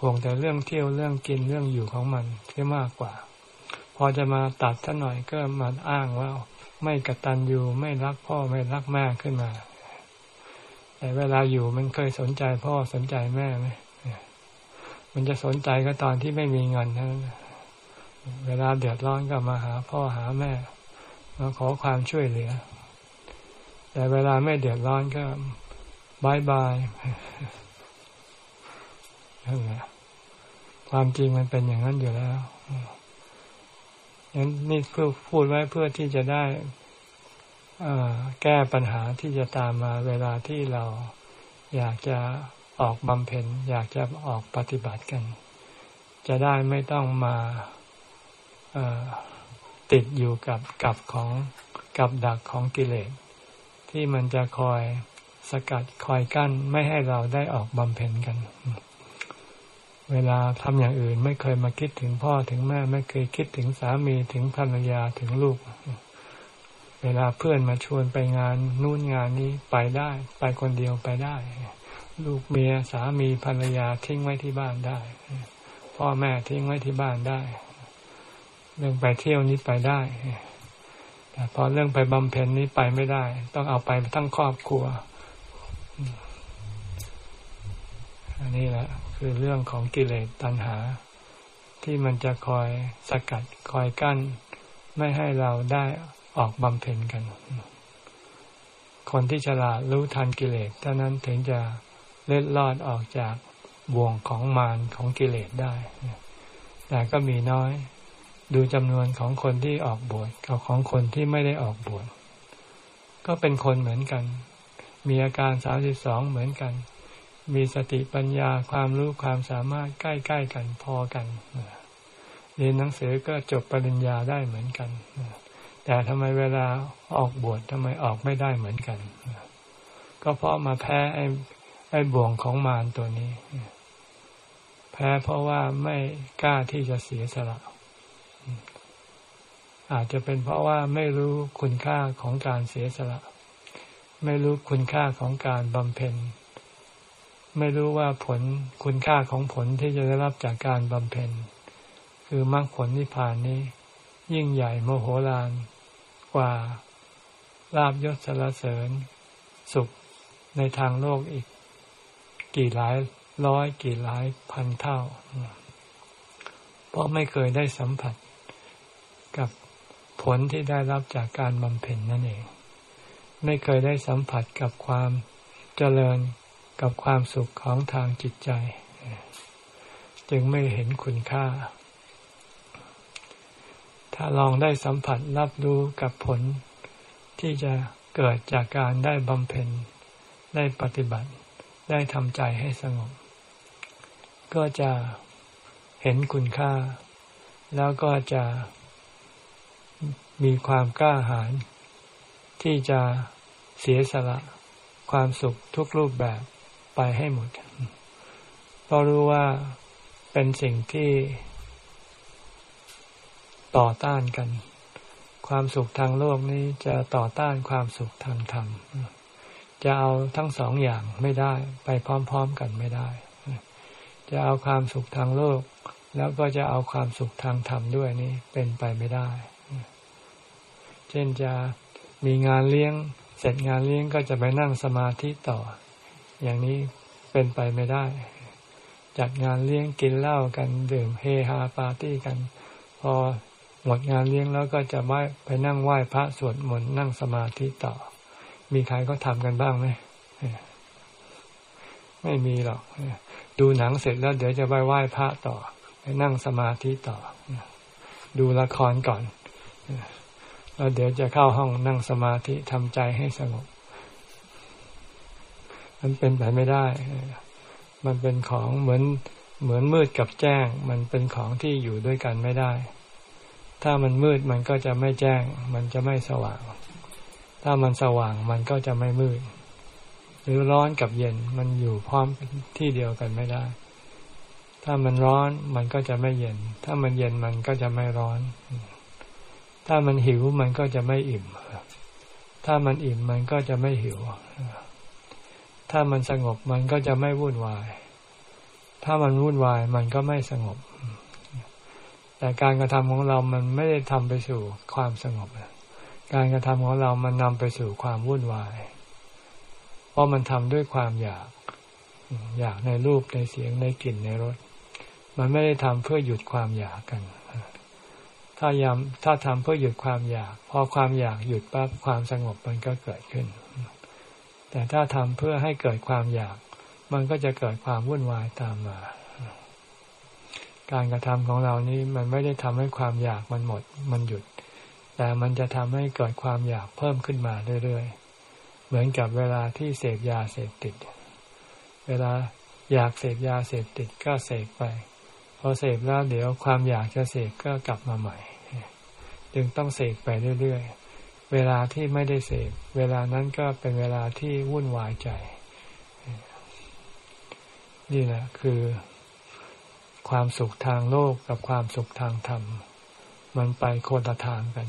ห่วงแต่เรื่องเที่ยวเรื่องกินเรื่องอยู่ของมันที่มากกว่า พอจะมาตัดท่านหน่อยก็มาอ้างว่า ไม่กตัญญูไม่รักพ่อไม่รักแม่ขึ้นมา แต่เวลาอยู่มันเคยสนใจพ่อสนใจแม่ไหมมันจะสนใจก็ตอนที่ไม่มีเงินนั้นเวลาเดือดร้อนก็มาหาพ่อหาแม่มาขอความช่วยเหลือ แต่เวลาไม่เดือดร้อนก็บายบายนั่นแหละความจริงมันเป็นอย่างนั้นอยู่แล้ว นี่เพื่อพูดไว้เพื่อที่จะได้แก้ปัญหาที่จะตามมาเวลาที่เราอยากจะออกบำเพ็ญอยากจะออกปฏิบัติกัน จะได้ไม่ต้องมาติดอยู่กับกับของกับดักของกิเลสที่มันจะคอยสกัดคอยกั้นไม่ให้เราได้ออกบำเพ็ญกัน เวลาทำอย่างอื่น ไม่เคยมาคิดถึงพ่อถึงแม่ ไม่เคยคิดถึงสามีถึงภรรยาถึงลูก เวลาเพื่อนมาชวนไปงานนู่นงานนี้ไปได้ ไปคนเดียวไปได้ ลูกเมียสามีภรรยาทิ้งไว้ที่บ้านได้ พ่อแม่ทิ้งไว้ที่บ้านได้ เรื่องไปเที่ยวนี้ไปได้แต่พอเรื่องไปบำเพ็ญนี้ไปไม่ได้ ต้องเอาไปทั้งครอบครัวอันนี้แหละ คือเรื่องของกิเลสตัณหา ที่มันจะคอยสกัดคอยกั้น ไม่ให้เราได้ออกบำเพ็ญกัน คนที่ฉลาดรู้ทันกิเลสเท่านั้นถึงจะเล็ดลอดออกจากบ่วงของมารของกิเลสได้ แต่ก็มีน้อย ดูจำนวนของคนที่ออกบวชกับของคนที่ไม่ได้ออกบวชก็เป็นคนเหมือนกัน มีอาการสามสิบสองเหมือนกัน มีสติปัญญาความรู้ความสามารถใกล้ๆกันพอกันเรียนหนังสือก็จบปริญญาได้เหมือนกันแต่ทำไมเวลาออกบวชทำไมออกไม่ได้เหมือนกัน ก็เพราะมาแพ้ไอ้ไอ้บ่วงของมารตัวนี้ แพ้เพราะว่าไม่กล้าที่จะเสียสละอาจจะเป็นเพราะว่าไม่รู้คุณค่าของการเสียสละ ไม่รู้คุณค่าของการบำเพ็ญ ไม่รู้ว่าผลคุณค่าของผลที่จะได้รับจากการบำเพ็ญ คือมรรคผลนิพพานนี้ ยิ่งใหญ่โมโหลานกว่าลาบยศสารเสริญ สุขในทางโลกอีก กี่หลายร้อยกี่หลายพันเท่า เพราะไม่เคยได้สัมผัสกับผลที่ได้รับจากการบำเพ็ญนั่นเอง ไม่เคยได้สัมผัสกับความเจริญ กับความสุขของทางจิตใจ จึงไม่เห็นคุณค่า ถ้าลองได้สัมผัสรับรู้กับผลที่จะเกิดจากการได้บำเพ็ญ ได้ปฏิบัติ ได้ทำใจให้สงบ ก็จะเห็นคุณค่า แล้วก็จะมีความกล้าหาญที่จะเสียสละความสุขทุกรูปแบบ ไปให้หมดเพราะรู้ว่าเป็นสิ่งที่ต่อต้านกัน ความสุขทางโลกนี้จะต่อต้านความสุขทางธรรม จะเอาทั้งสองอย่างไม่ได้ ไปพร้อม ๆกันไม่ได้ จะเอาความสุขทางโลก แล้วก็จะเอาความสุขทางธรรมด้วยนี้เป็นไปไม่ได้ เช่นจะมีงานเลี้ยง เสร็จงานเลี้ยงก็จะไปนั่งสมาธิต่อ อย่างนี้เป็นไปไม่ได้ จัดงานเลี้ยงกินเหล้ากันดื่มเฮฮาปาร์ตี้กัน พอหมดงานเลี้ยงแล้วก็จะไหว้ไปนั่งไหว้พระสวดมนต์นั่งสมาธิต่อ มีใครก็ทำกันบ้างไหมไม่มีหรอก ดูหนังเสร็จแล้วเดี๋ยวจะไปไหว้พระต่อ ไปนั่งสมาธิต่อ ดูละครก่อน แล้วเดี๋ยวจะเข้าห้องนั่งสมาธิทำใจให้สงบ มันเป็นไปไม่ได้ มันเป็นของเหมือนเหมือนมืดกับแจ้ง มันเป็นของที่อยู่ด้วยกันไม่ได้ ถ้ามันมืดมันก็จะไม่แจ้ง มันจะไม่สว่าง ถ้ามันสว่างมันก็จะไม่มืด หรือร้อนกับเย็นมันอยู่พร้อมที่เดียวกันไม่ได้ ถ้ามันร้อนมันก็จะไม่เย็น ถ้ามันเย็นมันก็จะไม่ร้อน ถ้ามันหิวมันก็จะไม่อิ่ม ถ้ามันอิ่มมันก็จะไม่หิว ถ้ามันสงบมันก็จะไม่วุ่นวาย ถ้ามันวุ่นวายมันก็ไม่สงบ แต่การกระทำของเรามันไม่ได้ทำไปสู่ความสงบ การกระทำของเรามันนำไปสู่ความวุ่นวาย เพราะมันทำด้วยความอยาก อยากในรูปในเสียงในกลิ่นในรส มันไม่ได้ทำเพื่อหยุดความอยากกัน ถ้ายำถ้าทำเพื่อหยุดความอยาก พอความอยากหยุดปั๊บความสงบมันก็เกิดขึ้น แต่ถ้าทำเพื่อให้เกิดความอยาก มันก็จะเกิดความวุ่นวายตามมา การกระทำของเรานี้มันไม่ได้ทำให้ความอยากมันหมด มันหยุด แต่มันจะทำให้เกิดความอยากเพิ่มขึ้นมาเรื่อยๆ เหมือนกับเวลาที่เสพยาเสพติด เวลาอยากเสพยาเสพติดก็เสพไปพอเสพแล้วเดี๋ยวความอยากจะเสพก็กลับมาใหม่ จึงต้องเสกไปเรื่อยๆ เวลาที่ไม่ได้เสกเวลานั้นก็เป็นเวลาที่วุ่นวายใจ นี่แหละคือความสุขทางโลกกับความสุขทางธรรม มันไปโคนละทางกัน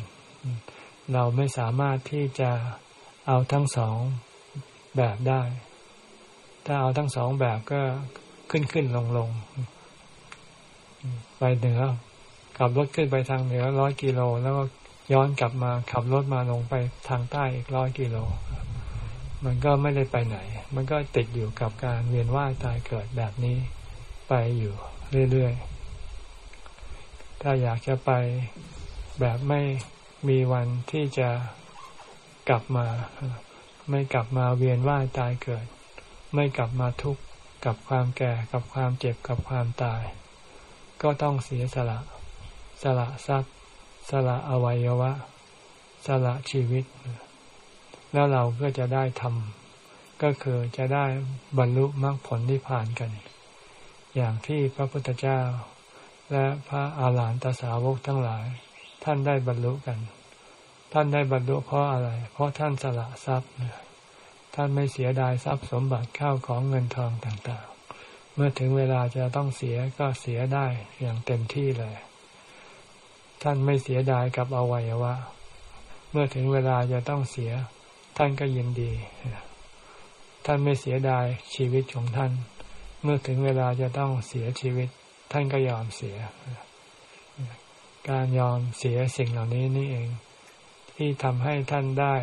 เราไม่สามารถที่จะเอาทั้งสองแบบได้ ถ้าเอาทั้งสองแบบก็ขึ้นขึ้นลงลงไปเหนือขับรถขึ้นไปทางเหนือร้อยกิโลแล้วก็ ย้อนกลับมาขับรถมาลงไปทางใต้อีกร้อยกิโล มันก็ไม่ได้ไปไหน มันก็ติดอยู่กับการเวียนว่ายตายเกิดแบบนี้ไปอยู่เรื่อยๆ ถ้าอยากจะไปแบบไม่มีวันที่จะกลับมา ไม่กลับมาเวียนว่ายตายเกิด ไม่กลับมาทุกข์กับความแก่กับความเจ็บกับความตาย ก็ต้องเสียสละ สละทรัพย์ สละอวัยวะ สละชีวิต แล้วเราก็จะได้ทำก็คือจะได้บรรลุมรรคผลนิพพานกัน อย่างที่พระพุทธเจ้า และพระอาหารหันตสาวกทั้งหลาย ท่านได้บรรลุกัน ท่านได้บรรลุเพราะอะไร เพราะท่านสละทรัพย์ท่านไม่เสียดายทรัพย์สมบัติข้าวของเงินทองต่างๆ เมื่อถึงเวลาจะต้องเสียก็เสียได้อย่างเต็มที่เลย ท่านไม่เสียดายกับอวัยวะ เมื่อถึงเวลาจะต้องเสีย ท่านก็ยินดี ท่านไม่เสียดายชีวิตของท่าน เมื่อถึงเวลาจะต้องเสียชีวิต ท่านก็ยอมเสีย การยอมเสียสิ่งเหล่านี้นี่เอง ที่ทำให้ท่านได้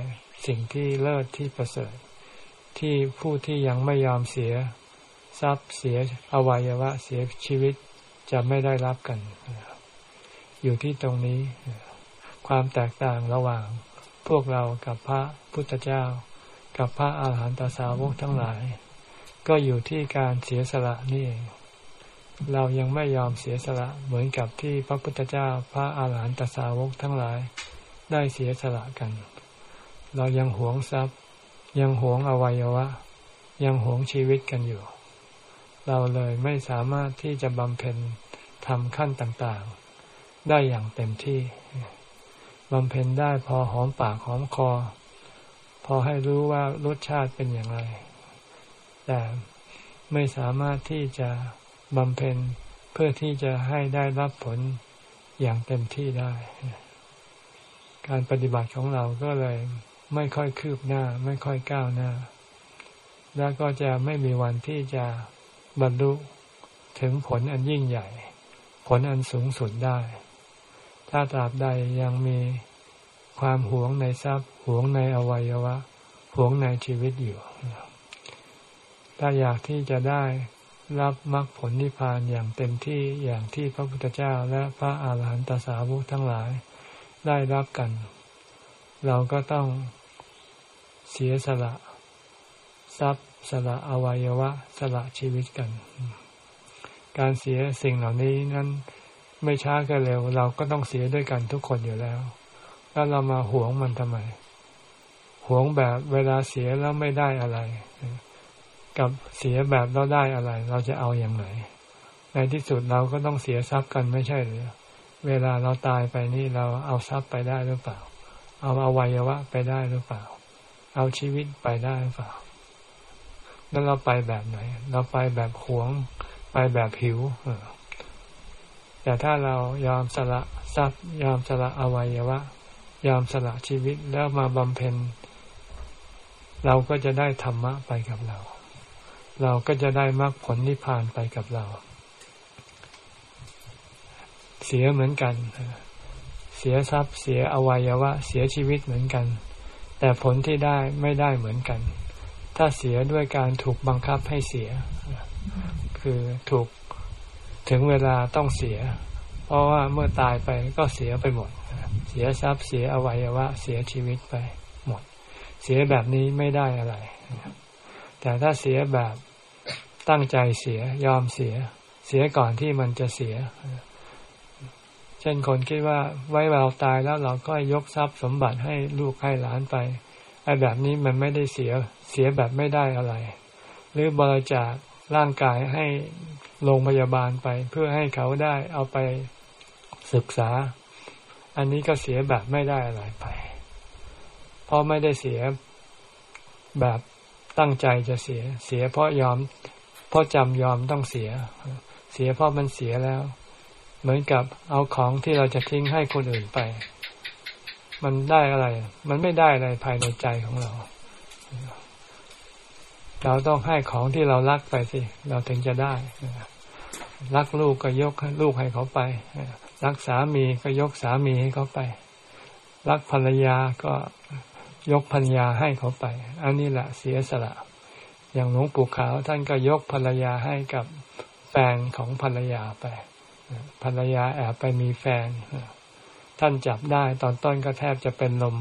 สิ่งที่เลิศที่ประเสริฐ ที่ผู้ที่ยังไม่ยอมเสีย ทรัพย์เสียอวัยวะเสียชีวิตจะไม่ได้รับกัน อยู่ที่ตรงนี้ ความแตกต่างระหว่าง พวกเรากับพระพุทธเจ้า กับพระอาหารหันตสาวกทั้งหลาย ก็อยู่ที่การเสียสละนี่เองเรายังไม่ยอมเสียสละเหมือนกับที่พระพุทธเจ้าพระอาหารหันตสาวกทั้งหลาย ได้เสียสละกัน เรายังหวงทรัพย์ ยังหวงอวัยวะ ยังหวงชีวิตกันอยู่ เราเลยไม่สามารถที่จะบำเพ็ญทำขั้นต่าง ได้อย่างเต็มที่บำเพ็ญได้พอหอมปากหอมคอ พอให้รู้ว่ารสชาติเป็นอย่างไร แต่ไม่สามารถที่จะบำเพ็ญเพื่อที่จะให้ได้รับผลอย่างเต็มที่ได้ การปฏิบัติของเราก็เลยไม่ค่อยคืบหน้า ไม่ค่อยก้าวหน้า แล้วก็จะไม่มีวันที่จะบรรลุถึงผลอันยิ่งใหญ่ ผลอันสูงสุดได้ ถ้าตราบใดยังมีความหวงในทรัพย์หวงในอวัยวะหวงในชีวิตอยู่ ถ้าอยากที่จะได้รับมรรคผลนิพพานอย่างเต็มที่อย่างที่พระพุทธเจ้าและพระอาหารหันตสาวกทั้งหลายได้รับกัน เราก็ต้องเสียสละ ทรัพย์ สละอวัยวะ สละชีวิตกัน การเสียสิ่งเหล่านี้นั้น ไม่ช้าก็เร็ว เราก็ต้องเสียด้วยกันทุกคนอยู่แล้ว แล้วเรามาหวงมันทำไม หวงแบบเวลาเสียแล้วไม่ได้อะไร กับเสียแบบเราได้อะไร เราจะเอาอย่างไหน ในที่สุดเราก็ต้องเสียทรัพย์กันไม่ใช่หรือ เวลาเราตายไปนี่เราเอาทรัพย์ไปได้หรือเปล่า เอาอวัยวะไปได้หรือเปล่า เอาชีวิตไปได้หรือเปล่า แล้วเราไปแบบไหน เราไปแบบหวง ไปแบบหิว แต่ถ้าเรายอมสละทรัพย์ยอมสละอวัยวะ ยอมสละชีวิตแล้วมาบำเพ็ญ เราก็จะได้ธรรมะไปกับเรา เราก็จะได้มรรคผลนิพพานไปกับเรา เสียเหมือนกัน เสียทรัพย์ เสียอวัยวะ เสียชีวิตเหมือนกัน แต่ผลที่ได้ไม่ได้เหมือนกัน ถ้าเสียด้วยการถูกบังคับให้เสีย คือถูก ถึงเวลาต้องเสีย เพราะว่าเมื่อตายไปก็เสียไปหมด เสียทรัพย์เสียอวัยวะ เสียชีวิตไปหมด เสียแบบนี้ไม่ได้อะไร แต่ถ้าเสียแบบตั้งใจเสียยอมเสีย เสียก่อนที่มันจะเสีย เช่นคนคิดว่าไว้เราตายแล้วเราก็ยกทรัพย์สมบัติให้ลูกให้หลานไปไอ้แบบนี้มันไม่ได้เสียเสียแบบไม่ได้อะไร หรือบริจาค ร่างกายให้โรงพยาบาลไป เพื่อให้เขาได้เอาไปศึกษา อันนี้ก็เสียแบบไม่ได้อะไรไป เพราะไม่ได้เสียแบบตั้งใจจะเสีย เสียเพราะยอม เพราะจำยอมต้องเสีย เสียเพราะมันเสียแล้ว เหมือนกับเอาของที่เราจะทิ้งให้คนอื่นไป มันได้อะไร มันไม่ได้อะไรภายในใจของเรา เราต้องให้ของที่เรารักไปสิ เราถึงจะได้ รักลูกก็ยกลูกให้เขาไป รักสามีก็ยกสามีให้เขาไป รักภรรยาก็ยกภรรยาให้เขาไป อันนี้แหละเสียสละ อย่างหลวงปู่ขาวท่านก็ยกภรรยาให้กับแฟนของภรรยาไป ภรรยาแอบไปมีแฟน ท่านจับได้ตอนต้นก็แทบจะเป็นลม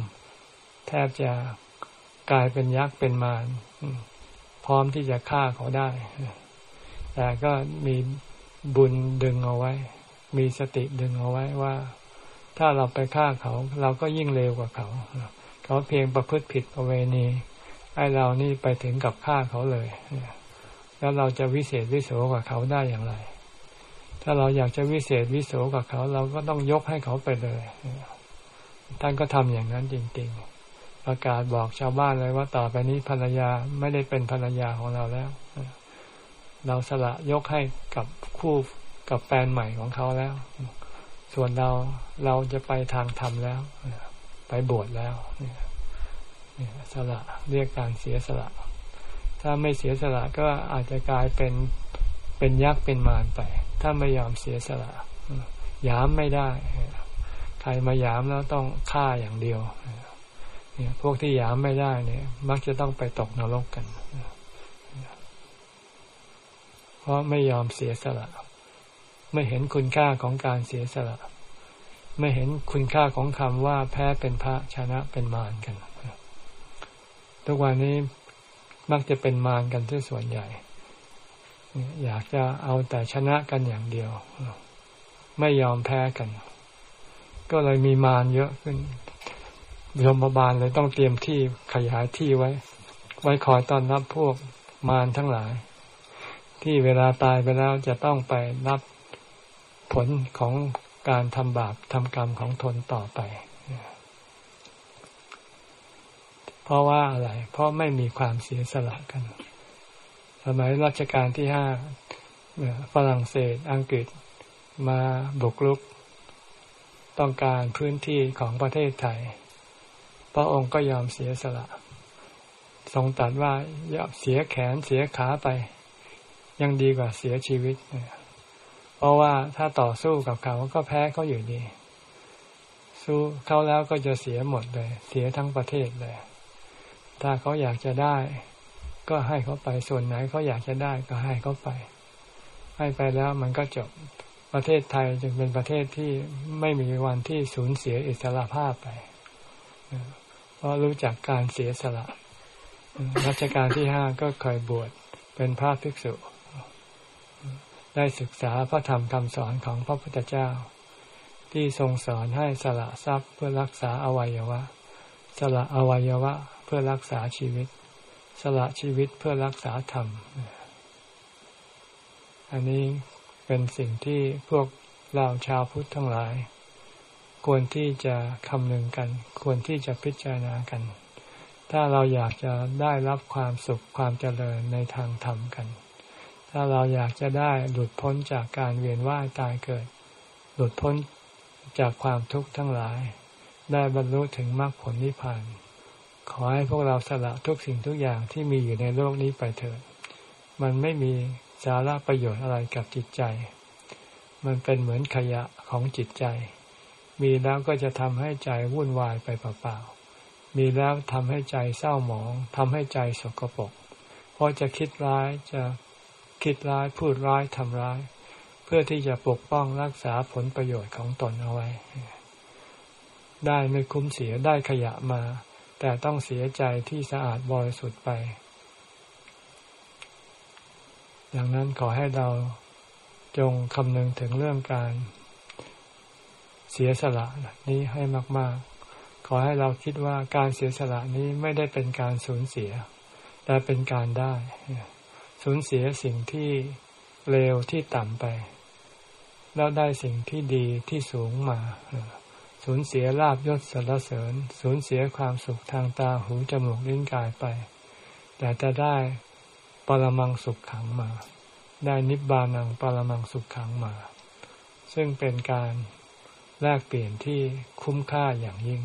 แทบจะกลายเป็นยักษ์เป็นมาร ร้อมที่จะฆ่าเขาได้ แต่ก็มีบุญดึงเอาไว้ มีสติดึงเอาไว้ว่า ถ้าเราไปฆ่าเขา เราก็ยิ่งเร็วกว่าเขา เขาเพียงประพฤติผิดประเวณีให้เรานี่ไปถึงกับฆ่าเขาเลย แล้วเราจะวิเศษวิโสกับเขาได้อย่างไร ถ้าเราอยากจะวิเศษวิโสกับเขา เราก็ต้องยกให้เขาไปเลย ท่านก็ทำอย่างนั้นจริง ๆ ประกาศบอกชาวบ้านเลยว่าต่อไปนี้ภรรยาไม่ได้เป็นภรรยาของเราแล้ว เราสละยกให้กับคู่กับแฟนใหม่ของเขาแล้ว ส่วนเราเราจะไปทางธรรมแล้ว ไปบวชแล้วสละเรียกการเสียสละ ถ้าไม่เสียสละก็อาจจะกลายเป็นเป็นยักษ์เป็นมารไป ถ้าไม่ยอมเสียสละยามไม่ได้ ใครมายามแล้วต้องฆ่าอย่างเดียว พวกที่ยามไม่ได้เนี่ย มักจะต้องไปตกนรกกัน เพราะไม่ยอมเสียสละ ไม่เห็นคุณค่าของการเสียสละ ไม่เห็นคุณค่าของคำว่าแพ้เป็นพระชนะเป็นมารกัน ทุกวันนี้มักจะเป็นมารกันที่ส่วนใหญ่ อยากจะเอาแต่ชนะกันอย่างเดียว ไม่ยอมแพ้กัน ก็เลยมีมารเยอะขึ้น ยมบาลเลยต้องเตรียมที่ขยายที่ไว้ ไว้คอยต้อนรับพวกมารทั้งหลาย ที่เวลาตายไปแล้วจะต้องไปรับผลของการทำบาปทำกรรมของทนต่อไป เพราะว่าอะไร เพราะไม่มีความเสียสละกัน สมัยรัชกาลที่ห้าฝรั่งเศสอังกฤษมาบุกรุก ต้องการพื้นที่ของประเทศไทย พระองค์ก็ยอมเสียสละ ทรงตรัสว่ายอมเสียแขนเสียขาไป ยังดีกว่าเสียชีวิต เพราะว่าถ้าต่อสู้กับเขาก็แพ้เขาอยู่ดี สู้เขาแล้วก็จะเสียหมดเลย เสียทั้งประเทศเลย ถ้าเขาอยากจะได้ ก็ให้เขาไปส่วนไหนเขาอยากจะได้ก็ให้เขาไป ให้ไปแล้วมันก็จบประเทศไทยจึงเป็นประเทศที่ไม่มีวันที่สูญเสียอิสรภาพไป เพราะรู้จักการเสียสละ รัชกาลที่ห้าก็เคยบวชเป็นพระภิกษุ ได้ศึกษาพระธรรมคำสอนของพระพุทธเจ้า ที่ทรงสอนให้สละทรัพย์เพื่อรักษาอวัยวะ สละอวัยวะเพื่อรักษาชีวิต สละชีวิตเพื่อรักษาธรรม อันนี้เป็นสิ่งที่พวกเราชาวพุทธทั้งหลาย ควรที่จะคำนึงกัน ควรที่จะพิจารณากัน ถ้าเราอยากจะได้รับความสุขความเจริญในทางธรรมกัน ถ้าเราอยากจะได้หลุดพ้นจากการเวียนว่ายตายเกิด หลุดพ้นจากความทุกข์ทั้งหลาย ได้บรรลุถึงมรรคผลนิพพาน ขอให้พวกเราสละทุกสิ่งทุกอย่างที่มีอยู่ในโลกนี้ไปเถิด มันไม่มีสาระประโยชน์อะไรกับจิตใจ มันเป็นเหมือนขยะของจิตใจ มีแล้วก็จะทำให้ใจวุ่นวายไปเปล่าๆ มีแล้วทำให้ใจเศร้าหมองทำให้ใจสกปรก เพราะจะคิดร้ายจะคิดร้ายพูดร้ายทำร้าย เพื่อที่จะปกป้องรักษาผลประโยชน์ของตนเอาไว้ ได้ไม่คุ้มเสียได้ขยะมา แต่ต้องเสียใจที่สะอาดบริสุทธิ์ไปดังนั้นขอให้เราจงคำนึงถึงเรื่องการ เสียสละนี้ให้มาก ๆ ขอให้เราคิดว่าการเสียสละนี้ไม่ได้เป็นการสูญเสีย แต่เป็นการได้สูญเสียสิ่งที่เลวที่ต่ำไป แล้วได้สิ่งที่ดีที่สูงมาสูญเสียลาบยศสรรเสริญ สูญเสียความสุขทางตาหูจมูกลิ้นกายไป แต่จะได้ปรมังสุขขังมา ได้นิบบานังปรมังสุขขังมา ซึ่งเป็นการ แลกเปลี่ยนที่คุ้มค่าอย่างยิ่ง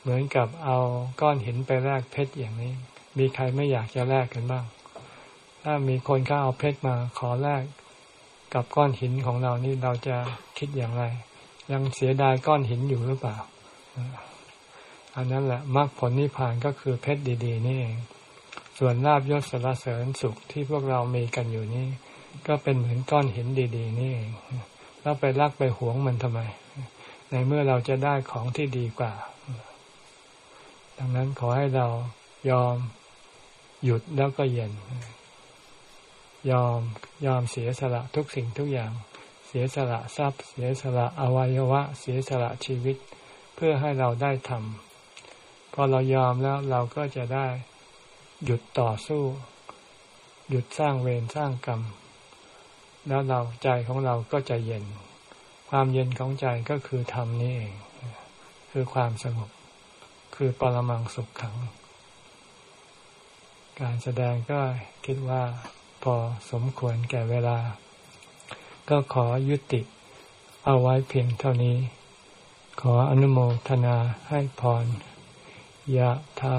เหมือนกับเอาก้อนหินไปแลกเพชรอย่างนี้ มีใครไม่อยากจะแลกกันบ้าง ถ้ามีคนข้าเอาเพชรมาขอแลกกับก้อนหินของเรานี่เราจะคิดอย่างไร ยังเสียดายก้อนหินอยู่หรือเปล่า อันนั้นแหละมรรคผลนิพพานก็คือเพชรดี ๆ นี่เองส่วนลาบยศสารเสริญสุขที่พวกเรามีกันอยู่นี่ก็เป็นเหมือนก้อนหินดี ๆ นี่เอง เราไปรักไปหวงมันทำไม ในเมื่อเราจะได้ของที่ดีกว่า ดังนั้นขอให้เรายอมหยุดแล้วก็เย็น ยอมยอมเสียสละทุกสิ่งทุกอย่าง เสียสละทรัพย์ เสียสละอวัยวะ เสียสละชีวิต เพื่อให้เราได้ทำพอเรายอมแล้วเราก็จะได้หยุดต่อสู้ หยุดสร้างเวรสร้างกรรม แล้วเราใจของเราก็จะเย็น ความเย็นของใจก็คือธรรมนี้เอง คือความสงบ คือปรมังสุขขัง การแสดงก็คิดว่าพอสมควรแก่เวลา ก็ขอยุติ เอาไว้เพียงเท่านี้ ขออนุโมทนาให้พรยะถา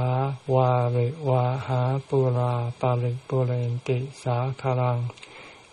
วาริวาหาปุราปาริปุเรนติสาคารัง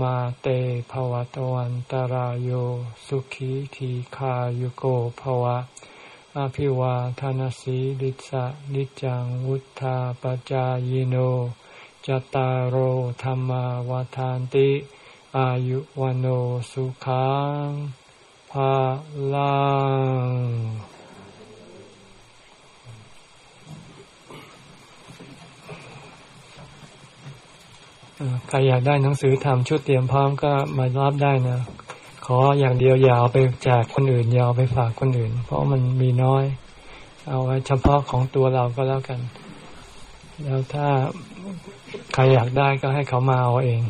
มาเตภวตวันตารโยสุขีทีขายุโกภวะ อภิวาทานสีลิสะนิจังวุธาปจายโน จตารโหธรรมวาทานติ อายุวันโอสุขังภาลัง ใครอยากได้หนังสือทำชุดเตรียมพร้อมก็มารับได้นะขออย่างเดียวอย่าเอาไปแจกคนอื่นอย่าเอาไปฝากคนอื่น เพราะมันมีน้อย เอาไว้เฉพาะของตัวเราก็แล้วกัน แล้วถ้าใครอยากได้ก็ให้เขามาเอาเอง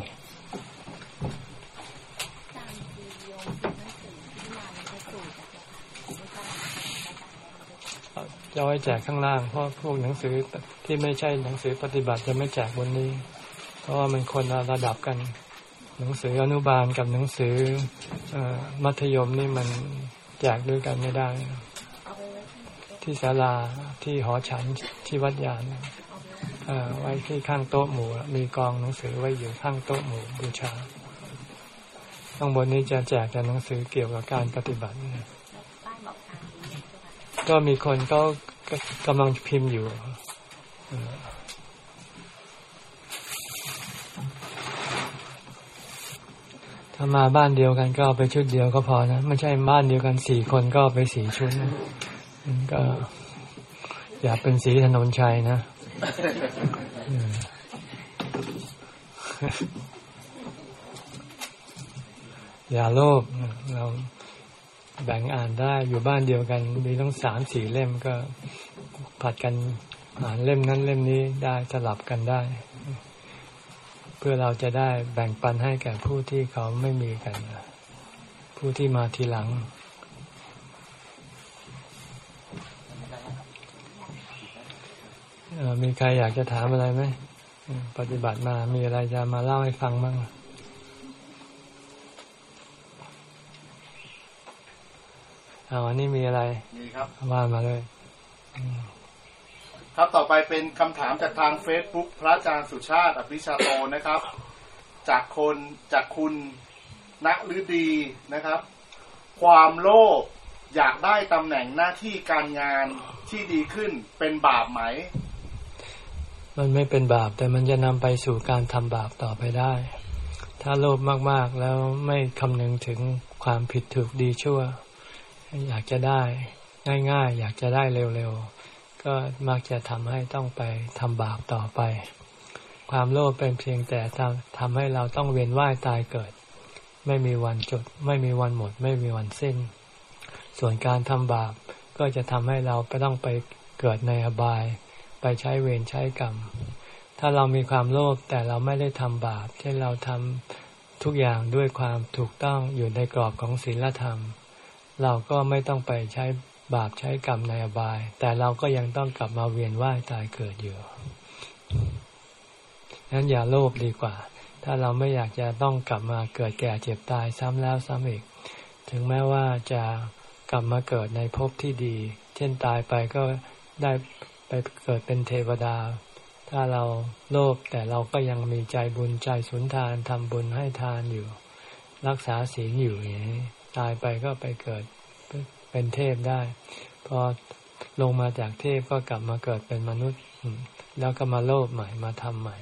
จะไว้แจกข้างล่างเพราะพวกหนังสือที่ไม่ใช่หนังสือปฏิบัติจะไม่แจกบนนี้ ราะว่ามันคนละระดับกัน หนังสืออนุบาลกับหนังสืออมัธยมนี่มันแจกด้วยกันไม่ได้ ที่ศาลาที่หอฉันที่วัดยานไว้ที่ข้างโต๊ะหมู่มีกองหนังสือไว้อยู่ข้างโต๊ะหมู่บูชาข้างบนนี้จะแจกแต่หนังสือเกี่ยวกับการปฏิบัติก็มีคนก็กำลังพิมพ์อยู่ ถ้ามาบ้านเดียวกันก็เอาไปชุดเดียวก็พอนะไม่ใช่บ้านเดียวกันสี่คนก็ไปสี่ชุดนะก็ อย่าเป็นสีถนนชัยนะอย่าโลภเราแบ่งอ่านได้อยู่บ้านเดียวกัน มีต้องสามสี่เล่มก็ผัดกันอ่านเล่มนั้นเล่มนี้ได้สลับกันได้ เพื่อเราจะได้แบ่งปันให้แก่ผู้ที่เขาไม่มีกัน ผู้ที่มาทีหลัง มีใครอยากจะถามอะไรไหม ปฏิบัติมามีอะไรจะมาเล่าให้ฟังบ้างเอาอันนี้มีอะไร มีครับ ว่ามาเลย ครับต่อไปเป็นคำถามจากทางเฟซบุ๊กพระอาจารย์สุชาติอภิชาโตนะครับ จากคนจากคุณนักฤดีนะครับ ความโลภอยากได้ตำแหน่งหน้าที่การงานที่ดีขึ้นเป็นบาปไหม มันไม่เป็นบาปแต่มันจะนำไปสู่การทำบาปต่อไปได้ ถ้าโลภมากๆแล้วไม่คำนึงถึงความผิดถูกดีชั่ว อยากจะได้ ง่าย ๆ อยากจะได้เร็วๆ ก็มักจะทำให้ต้องไปทำบาปต่อไป ความโลภเป็นเพียงแต่ทำทำให้เราต้องเวียนว่ายตายเกิด ไม่มีวันจบไม่มีวันหมด ไม่มีวันสิ้น ส่วนการทำบาปก็จะทำให้เราไปต้องไปเกิดในอบาย ไปใช้เวรใช้กรรม ถ้าเรามีความโลภแต่เราไม่ได้ทำบาปเช่นเราทำทุกอย่างด้วยความถูกต้องอยู่ในกรอบของศีลธรรม เราก็ไม่ต้องไปใช้ บาปใช้กรรมในอบาย แต่เราก็ยังต้องกลับมาเวียนว่ายตายเกิดอยู่นั้นอย่าโลภดีกว่า ถ้าเราไม่อยากจะต้องกลับมาเกิดแก่เจ็บตายซ้ำแล้วซ้ำอีก ถึงแม้ว่าจะกลับมาเกิดในภพที่ดี เช่นตายไปก็ได้ไปเกิดเป็นเทวดา ถ้าเราโลภแต่เราก็ยังมีใจบุญใจสุนทานทำบุญให้ทานอยู่ รักษาศีลอยู่อย่างนี้ตายไปก็ไปเกิด เป็นเทพได้ พอลงมาจากเทพก็กลับมาเกิดเป็นมนุษย์ แล้วก็มาโลภใหม่มาทำใหม่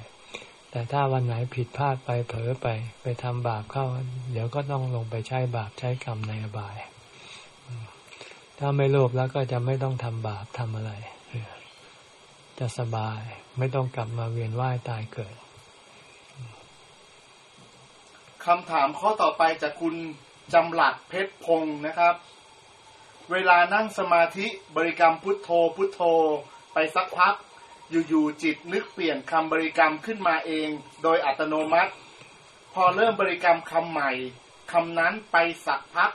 แต่ถ้าวันไหนผิดพลาดไปเผลอไปไปทำบาปเข้า เดี๋ยวก็ต้องลงไปใช้บาปใช้กรรมในอบาย ถ้าไม่โลภแล้วก็จะไม่ต้องทำบาปทำอะไร จะสบายไม่ต้องกลับมาเวียนว่ายตายเกิดคำถามข้อต่อไปจากคุณจำหลัดเพชรพงศ์นะครับ เวลานั่งสมาธิบริกรรมพุทโธพุทโธ ไปสักพัก อยู่ๆจิตนึกเปลี่ยนคำบริกรรมขึ้นมาเอง โดยอัตโนมัติ พอเริ่มบริกรรมคำใหม่คำนั้นไปสักพัก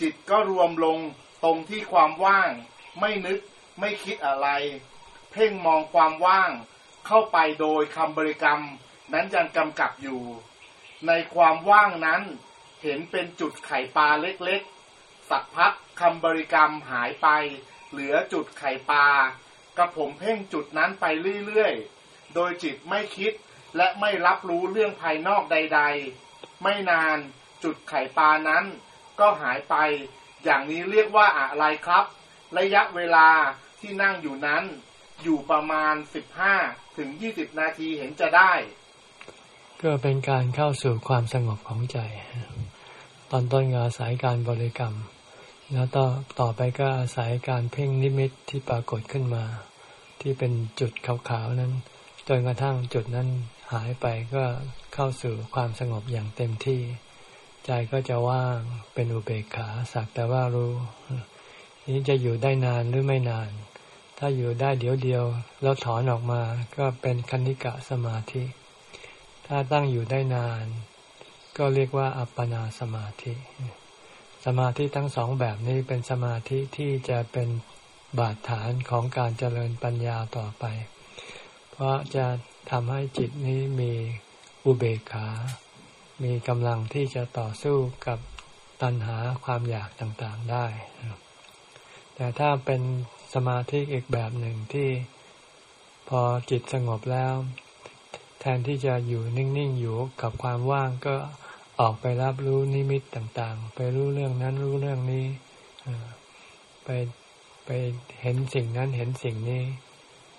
จิตก็รวมลงตรงที่ความว่าง ไม่นึกไม่คิดอะไร เพ่งมองความว่าง เข้าไปโดยคำบริกรรม นั้นยังกำกับอยู่ ในความว่างนั้นเห็นเป็นจุดไข่ปลาเล็กๆ สักพักคำบริกรรมหายไป เหลือจุดไข่ปลากระผมเพ่งจุดนั้นไปเรื่อยๆ โดยจิตไม่คิดและไม่รับรู้เรื่องภายนอกใด ๆ ไม่นานจุดไข่ปลานั้น ก็หายไป อย่างนี้เรียกว่าอะไรครับ ระยะเวลาที่นั่งอยู่นั้น อยู่ประมาณสิบห้าถึงยี่สิบนาทีเห็นจะได้ ก็เป็นการเข้าสู่ความสงบของใจ ตอนต้นอาศัยการบริกรรม แล้วต่อต่อไปก็อาศัยการเพ่งนิมิตที่ปรากฏขึ้นมา ที่เป็นจุดขาวๆนั้นจนกระทั่งจุดนั้นหายไปก็เข้าสู่ความสงบอย่างเต็มที่ ใจก็จะว่างเป็นอุเบกขาสักแต่ว่ารู้นี้จะอยู่ได้นานหรือไม่นาน ถ้าอยู่ได้เดี๋ยวเดียว แล้วถอนออกมาก็เป็นคณิกะสมาธิ ถ้าตั้งอยู่ได้นาน ก็เรียกว่าอัปปนาสมาธิ สมาธิทั้งสองแบบนี้เป็นสมาธิที่จะเป็นบาดฐานของการเจริญปัญญาต่อไป เพราะจะทำให้จิตนี้มีอุเบกขา มีกำลังที่จะต่อสู้กับตัณหาความอยากต่างๆได้ แต่ถ้าเป็นสมาธิอีกแบบหนึ่งที่พอจิตสงบแล้ว แทนที่จะอยู่นิ่ง ๆ อยู่กับความว่างก็ ออกไปรับรู้นิมิตต่างๆ ไปรู้เรื่องนั้นรู้เรื่องนี้ไปไปเห็นสิ่งนั้นเห็นสิ่งนี้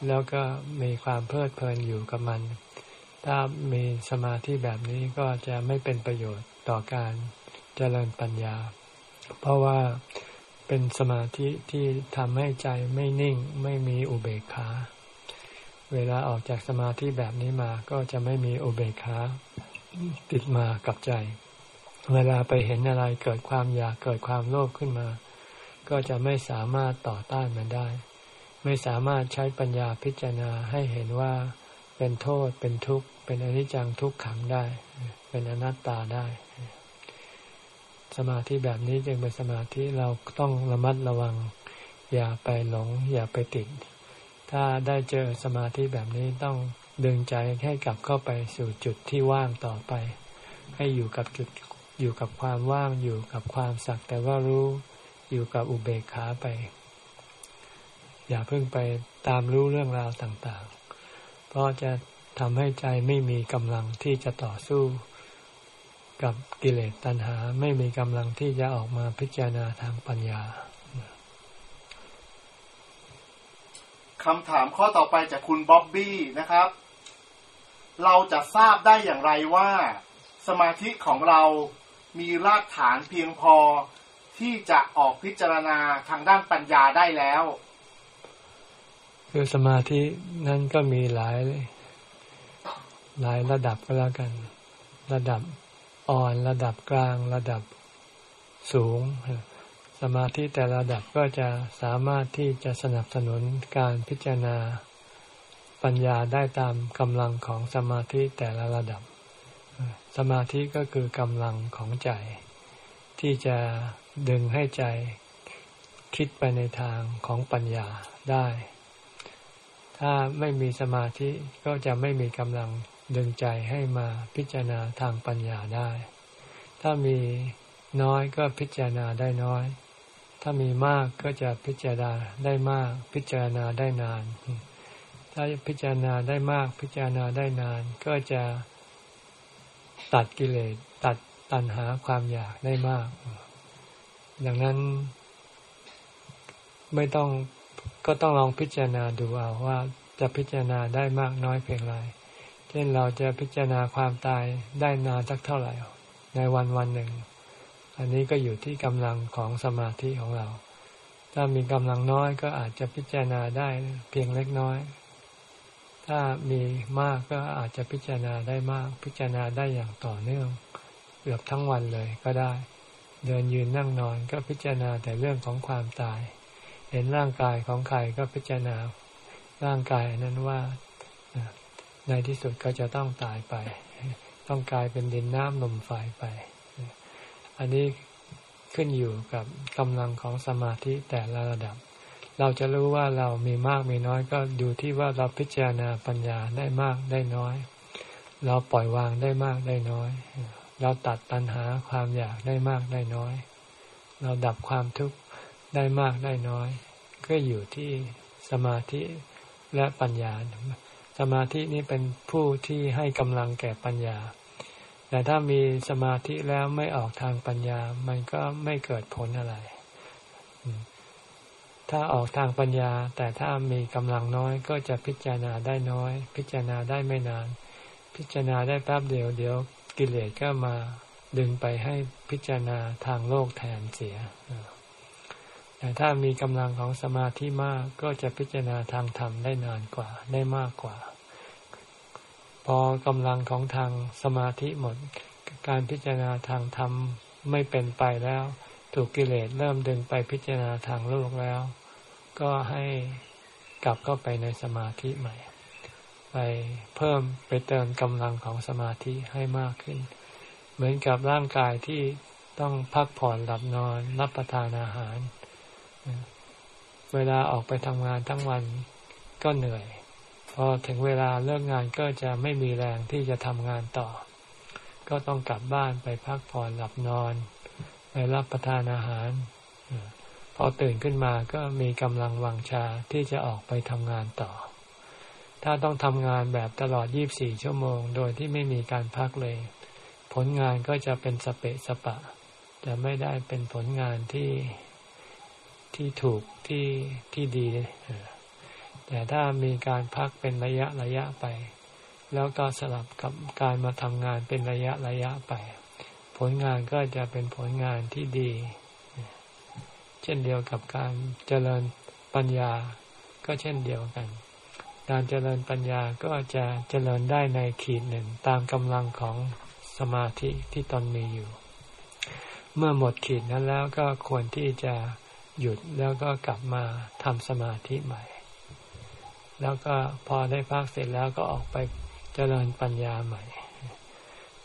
แล้วก็มีความเพลิดเพลินอยู่กับมัน ถ้ามีสมาธิแบบนี้ก็จะไม่เป็นประโยชน์ต่อการเจริญปัญญา เพราะว่าเป็นสมาธิที่ทำให้ใจไม่นิ่งไม่มีอุเบกขาเวลาออกจากสมาธิแบบนี้มาก็จะไม่มีอุเบกขา ติดมากับใจ เวลาไปเห็นอะไรเกิดความอยากเกิดความโลภขึ้นมา ก็จะไม่สามารถต่อต้านมันได้ ไม่สามารถใช้ปัญญาพิจารณาให้เห็นว่าเป็นโทษเป็นทุกข์ เป็นอนิจจังทุกขังได้ เป็นอนัตตาได้ สมาธิแบบนี้จึงเป็นสมาธิเราต้องระมัดระวัง อย่าไปหลง อย่าไปติด ถ้าได้เจอสมาธิแบบนี้ต้อง ดึงใจให้กลับเข้าไปสู่จุดที่ว่างต่อไป ให้อยู่กับจุดอยู่กับความว่างอยู่กับความสักแต่ว่ารู้อยู่กับอุเบกขาไป อย่าเพิ่งไปตามรู้เรื่องราวต่างๆ เพราะจะทำให้ใจไม่มีกำลังที่จะต่อสู้กับกิเลสตัณหาไม่มีกำลังที่จะออกมาพิจารณาทางปัญญาคำถามข้อต่อไปจากคุณบ๊อบบี้นะครับ เราจะทราบได้อย่างไรว่า สมาธิของเรามีรากฐานเพียงพอที่จะออกพิจารณาทางด้านปัญญาได้แล้ว คือสมาธินั้นก็มีหลายหลายระดับก็แล้วกัน ระดับอ่อนระดับกลางระดับสูง สมาธิแต่ระดับก็จะสามารถที่จะสนับสนุนการพิจารณา ปัญญาได้ตามกำลังของสมาธิแต่ละระดับ สมาธิก็คือกำลังของใจ ที่จะดึงให้ใจคิดไปในทางของปัญญาได้ ถ้าไม่มีสมาธิก็จะไม่มีกำลังดึงใจให้มาพิจารณาทางปัญญาได้ ถ้ามีน้อยก็พิจารณาได้น้อย ถ้ามีมากก็จะพิจารณาได้มาก พิจารณาได้นาน ถ้าพิจารณาได้มากพิจารณาได้นาน ก็จะตัดกิเลสตัดตัณหาความอยากได้มาก ดังนั้น ไม่ต้องก็ต้องลองพิจารณาดูเอาว่าจะพิจารณาได้มากน้อยเพียงไร เช่นเราจะพิจารณาความตายได้นานสักเท่าไหร่ ในวันวันหนึ่ง อันนี้ก็อยู่ที่กำลังของสมาธิของเรา ถ้ามีกำลังน้อยก็อาจจะพิจารณาได้เพียงเล็กน้อย ถ้ามีมากก็อาจจะพิจารณาได้มาก พิจารณาได้อย่างต่อเนื่องเกือบทั้งวันเลยก็ได้ เดินยืนนั่งนอนก็พิจารณาแต่เรื่องของความตาย เห็นร่างกายของใครก็พิจารณาร่างกายนั้นว่าในที่สุดก็จะต้องตายไป ต้องกลายเป็นดินน้ำลมไฟไป อันนี้ขึ้นอยู่กับกำลังของสมาธิแต่ละระดับ เราจะรู้ว่าเรามีมากมีน้อยก็ดูที่ว่าเราพิจารณาปัญญาได้มากได้น้อย เราปล่อยวางได้มากได้น้อย เราตัดตัณหาความอยากได้มากได้น้อย เราดับความทุกข์ได้มากได้น้อย ก็อยู่ที่สมาธิและปัญญา สมาธินี้เป็นผู้ที่ให้กำลังแก่ปัญญา แต่ถ้ามีสมาธิแล้วไม่ออกทางปัญญา มันก็ไม่เกิดผลอะไร ถ้าออกทางปัญญา แต่ถ้ามีกำลังน้อยก็จะพิจารณาได้น้อย พิจารณาได้ไม่นาน พิจารณาได้แป๊บเดียวเดี๋ยวกิเลสก็มาดึงไปให้พิจารณาทางโลกแทนเสีย แต่ถ้ามีกำลังของสมาธิมากก็จะพิจารณาทางธรรมได้นานกว่า ได้มากกว่า พอกำลังของทางสมาธิหมด การพิจารณาทางธรรมไม่เป็นไปแล้ว ถูกกิเลสเริ่มดึงไปพิจารณาทางโลกแล้ว ก็ให้กลับเข้าไปในสมาธิใหม่ ไปเพิ่มไปเติมกำลังของสมาธิให้มากขึ้น เหมือนกับร่างกายที่ต้องพักผ่อนหลับนอนรับประทานอาหาร เวลาออกไปทำงานทั้งวันก็เหนื่อย พอถึงเวลาเลิกงานก็จะไม่มีแรงที่จะทำงานต่อ ก็ต้องกลับบ้านไปพักผ่อนหลับนอน ไปรับประทานอาหาร อตื่นขึ้นมาก็มีกำลังวังชาที่จะออกไปทำงานต่อ ถ้าต้องทำงานแบบตลอด 24 ชั่วโมง โดยที่ไม่มีการพักเลย ผลงานก็จะเป็นสเปะสปะ จะไม่ได้เป็นผลงานที่ที่ถูกที่ที่ดี แต่ถ้ามีการพักเป็นระยะระยะไป แล้วก็สลับกับการมาทำงานเป็นระยะระยะไป ผลงานก็จะเป็นผลงานที่ดี เช่นเดียวกับการเจริญปัญญาก็เช่นเดียวกัน การเจริญปัญญาก็จะเจริญได้ในขีดหนึ่งตามกำลังของสมาธิที่ตนมีอยู่ เมื่อหมดขีดนั้นแล้วก็ควรที่จะหยุดแล้วก็กลับมาทำสมาธิใหม่ แล้วก็พอได้พักเสร็จแล้วก็ออกไปเจริญปัญญาใหม่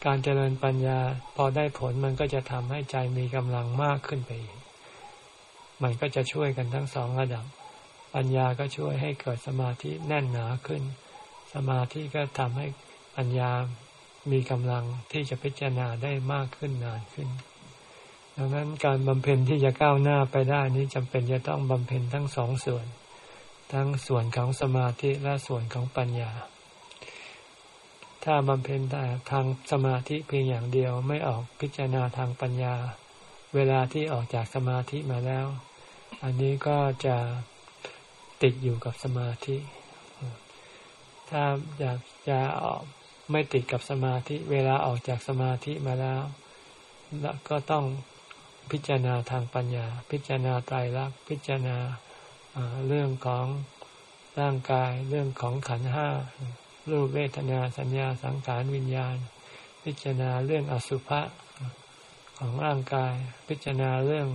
การเจริญปัญญาพอได้ผลมันก็จะทำให้ใจมีกำลังมากขึ้นไปอีก มันก็จะช่วยกันทั้งสองระดับ ปัญญาก็ช่วยให้เกิดสมาธิแน่นหนาขึ้น สมาธิก็ทำให้ปัญญามีกำลังที่จะพิจารณาได้มากขึ้นนานขึ้น ดังนั้นการบำเพ็ญที่จะก้าวหน้าไปได้นี้จำเป็นจะต้องบำเพ็ญทั้งสองส่วน ทั้งส่วนของสมาธิและส่วนของปัญญา ถ้าบำเพ็ญแต่ทางสมาธิเพียงอย่างเดียวไม่ออกพิจารณาทางปัญญา เวลาที่ออกจากสมาธิมาแล้ว อันนี้ก็จะติดอยู่กับสมาธิ ถ้าอยากจะออกไม่ติดกับสมาธิ เวลาออกจากสมาธิมาแล้ว ก็ต้องพิจารณาทางปัญญา พิจารณาไตรลักษณ์พิจารณาเรื่องของร่างกาย เรื่องของขันห้ารูปเวทนาสัญญาสังขารวิญญาณ พิจารณาเรื่องอสุภะของร่างกาย พิจารณาเรื่อง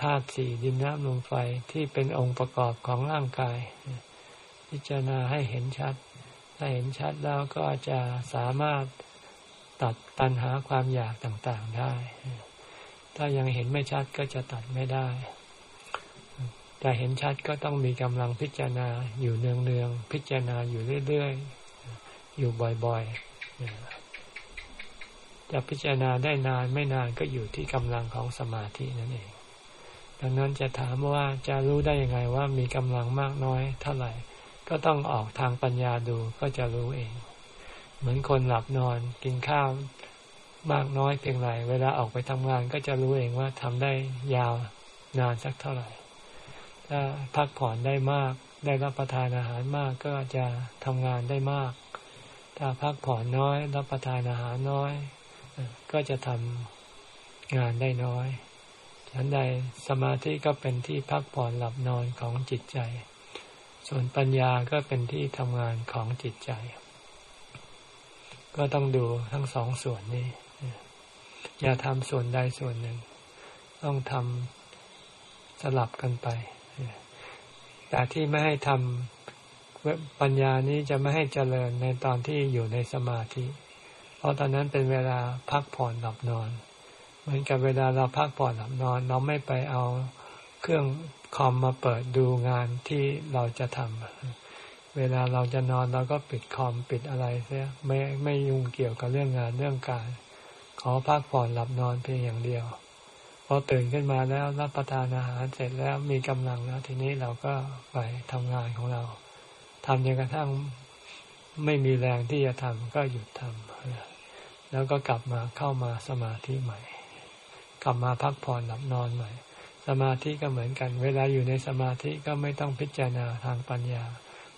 ธาตุสี่ดินน้ำลมไฟที่เป็นองค์ประกอบของร่างกาย พิจารณาให้เห็นชัด ถ้าเห็นชัดแล้วก็จะสามารถตัดตัณหาความอยากต่างๆได้ ถ้ายังเห็นไม่ชัดก็จะตัดไม่ได้แต่เห็นชัดก็ต้องมีกำลังพิจารณาอยู่เนืองๆพิจารณาอยู่เรื่อยๆ อยู่บ่อยๆ จะพิจารณาได้นานไม่นานก็อยู่ที่กำลังของสมาธินั่นเอง ดังนั้นจะถามว่าจะรู้ได้ยังไงว่ามีกำลังมากน้อยเท่าไหร่ ก็ต้องออกทางปัญญาดูก็จะรู้เอง เหมือนคนหลับนอนกินข้าวมากน้อยเพียงไรเวลาออกไปทำงานก็จะรู้เองว่าทำได้ยาวนานสักเท่าไหร่ ถ้าพักผ่อนได้มาก ได้รับประทานอาหารมากก็จะทำงานได้มาก ถ้าพักผ่อนน้อย รับประทานอาหารน้อย ก็จะทำงานได้น้อย ฉันใดสมาธิก็เป็นที่พักผ่อนหลับนอนของจิตใจ ส่วนปัญญาก็เป็นที่ทำงานของจิตใจ ก็ต้องดูทั้งสองส่วนนี้ อย่าทำส่วนใดส่วนหนึ่ง ต้องทำสลับกันไป แต่ที่ไม่ให้ทำปัญญานี้จะไม่ให้เจริญในตอนที่อยู่ในสมาธิ เพราะตอนนั้นเป็นเวลาพักผ่อนหลับนอน เหมือนกับเวลาเราพักผ่อนหลับนอน เราไม่ไปเอาเครื่องคอมมาเปิดดูงานที่เราจะทำเวลาเราจะนอนเราก็ปิดคอมปิดอะไรเสียไม่ไม่ยุ่งเกี่ยวกับเรื่องงานเรื่องการ ขอพักผ่อนหลับนอนเพียงอย่างเดียวพอตื่นขึ้นมาแล้วรับประทานอาหารเสร็จแล้วมีกำลังแล้ว ทีนี้เราก็ไปทำงานของเราทำจนกระทั่งไม่มีแรงที่จะทำก็หยุดทำแล้วก็กลับมาเข้ามาสมาธิใหม่ กลับมาพักผ่อนหลับนอนใหม่ สมาธิก็เหมือนกัน เวลาอยู่ในสมาธิก็ไม่ต้องพิจารณาทางปัญญา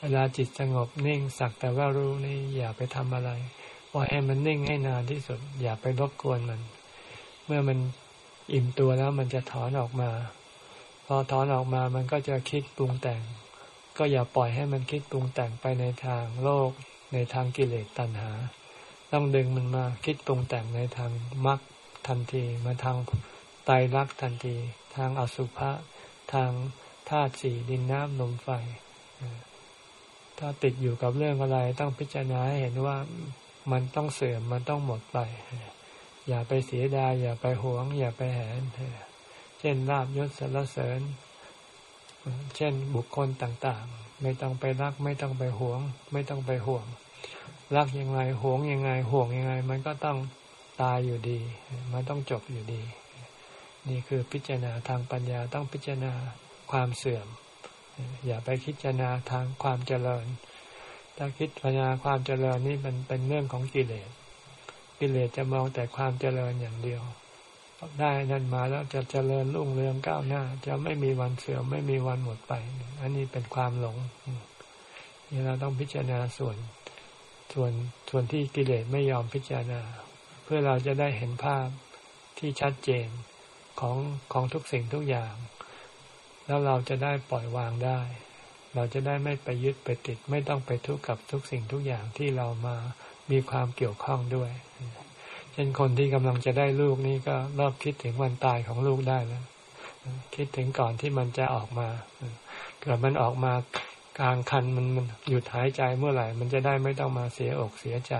เวลาจิตสงบนิ่งสักแต่ว่ารู้นี่อย่าไปทำอะไรปล่อยให้มันนิ่งให้นานที่สุด อย่าไปรบกวนมัน เมื่อมันอิ่มตัวแล้วมันจะถอนออกมา พอถอนออกมามันก็จะคิดปรุงแต่ง ก็อย่าปล่อยให้มันคิดปรุงแต่งไปในทางโลก ในทางกิเลสตัณหา ต้องดึงมันมาคิดปรุงแต่งในทางมรรค ทันที มาทางไตรลักษณ์ทันที ทางอสุภะทางธาตุสี่ดินน้ำลมไฟ ถ้าติดอยู่กับเรื่องอะไรต้องพิจารณาหเห็นว่ามันต้องเสื่อมมันต้องหมดไป อย่าไปเสียดาย อย่าไปหวง อย่าไปแหน เช่นลาบยศสรรเสริญ เช่นบุคคลต่างๆ ไม่ต้องไปรัก ไม่ต้องไปหวง ไม่ต้องไปห่วง รักยังไงหวงยังไงห่วงยังไง มันก็ต้อง ตายอยู่ดี มันต้องจบอยู่ดี นี่คือพิจารณาทางปัญญาต้องพิจารณาความเสื่อม อย่าไปพิจารณาทางความเจริญ ถ้าคิดปัญญาความเจริญนี่มันเป็นเรื่องของกิเลส กิเลสจะมองแต่ความเจริญอย่างเดียว ได้นั่นมาแล้วจะเจริญรุ่งเรืองก้าวหน้า จะไม่มีวันเสื่อมไม่มีวันหมดไป อันนี้เป็นความหลงนี่เราต้องพิจารณาส่วนส่วนส่วนที่กิเลสไม่ยอมพิจารณา เพื่อเราจะได้เห็นภาพที่ชัดเจนของของทุกสิ่งทุกอย่าง แล้วเราจะได้ปล่อยวางได้ เราจะได้ไม่ไปยึดไปติด ไม่ต้องไปทุกข์กับทุกสิ่งทุกอย่างที่เรามามีความเกี่ยวข้องด้วย เช่นคนที่กำลังจะได้ลูกนี่ก็เริ่มคิดถึงวันตายของลูกได้แล้วคิดถึงก่อนที่มันจะออกมาเกิดมันออกมากลางคันมันมันหยุดหายใจเมื่อไหร่ มันจะได้ไม่ต้องมาเสียอกเสียใจ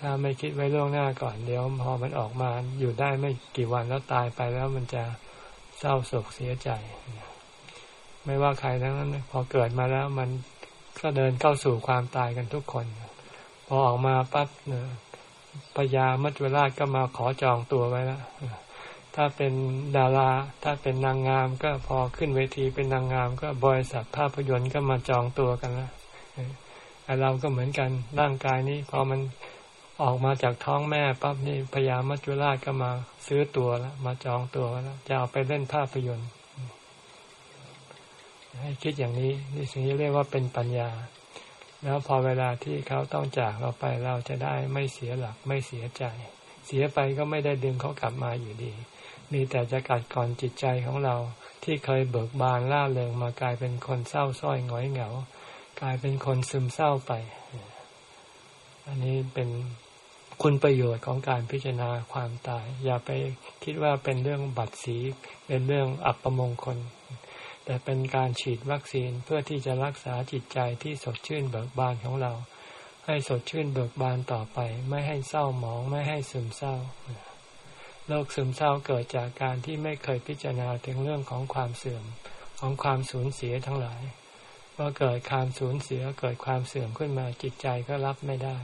ถ้าไม่คิดไว้ล่วงหน้าก่อนเดี๋ยวพอมันออกมาอยู่ได้ไม่กี่วันแล้วตายไปแล้วมันจะเศร้าโศกเสียใจ ไม่ว่าใครทั้งนั้น พอเกิดมาแล้วมันก็เดินเข้าสู่ความตายกันทุกคน พอออกมาปั๊บเนี่ยพญามัจจุราชก็มาขอจองตัวไว้แล้วถ้าเป็นดารา ถ้าเป็นนางงามก็พอขึ้นเวทีเป็นนางงาม ก็บริษัทภาพยนตร์ก็มาจองตัวกันแล้วไอเราก็เหมือนกันร่างกายนี้พอมัน ออกมาจากท้องแม่ปั๊บนี่พญามัจจุราชก็มาซื้อตัวแล้วมาจองตัวแล้วจะเอาไปเล่นภาพยนตร์ ให้คิดอย่างนี้นี่สิ่งที่เรียกว่าเป็นปัญญา แล้วพอเวลาที่เขาต้องจากเราไปเราจะได้ไม่เสียหลักไม่เสียใจ เสียไปก็ไม่ได้ดึงเขากลับมาอยู่ดี มีแต่จะกัดก่อนจิตใจของเรา ที่เคยเบิกบานล่าเริงมากลายเป็นคนเศร้าส้อยหงอยเหงา กลายเป็นคนซึมเศร้าไป อันนี้เป็น คุณประโยชน์ของการพิจารณาความตาย อย่าไปคิดว่าเป็นเรื่องบัตรสี เป็นเรื่องอัปมงคล แต่เป็นการฉีดวัคซีนเพื่อที่จะรักษาจิตใจที่สดชื่นเบิกบานของเรา ให้สดชื่นเบิกบานต่อไป ไม่ให้เศร้าหมองไม่ให้ซึมเศร้าโรคซึมเศร้าเกิดจากการที่ไม่เคยพิจารณาถึงเรื่องของความเสื่อมของความสูญเสียทั้งหลายว่าเกิดความสูญเสียเกิดความเสื่อมขึ้นมาจิตใจก็รับไม่ได้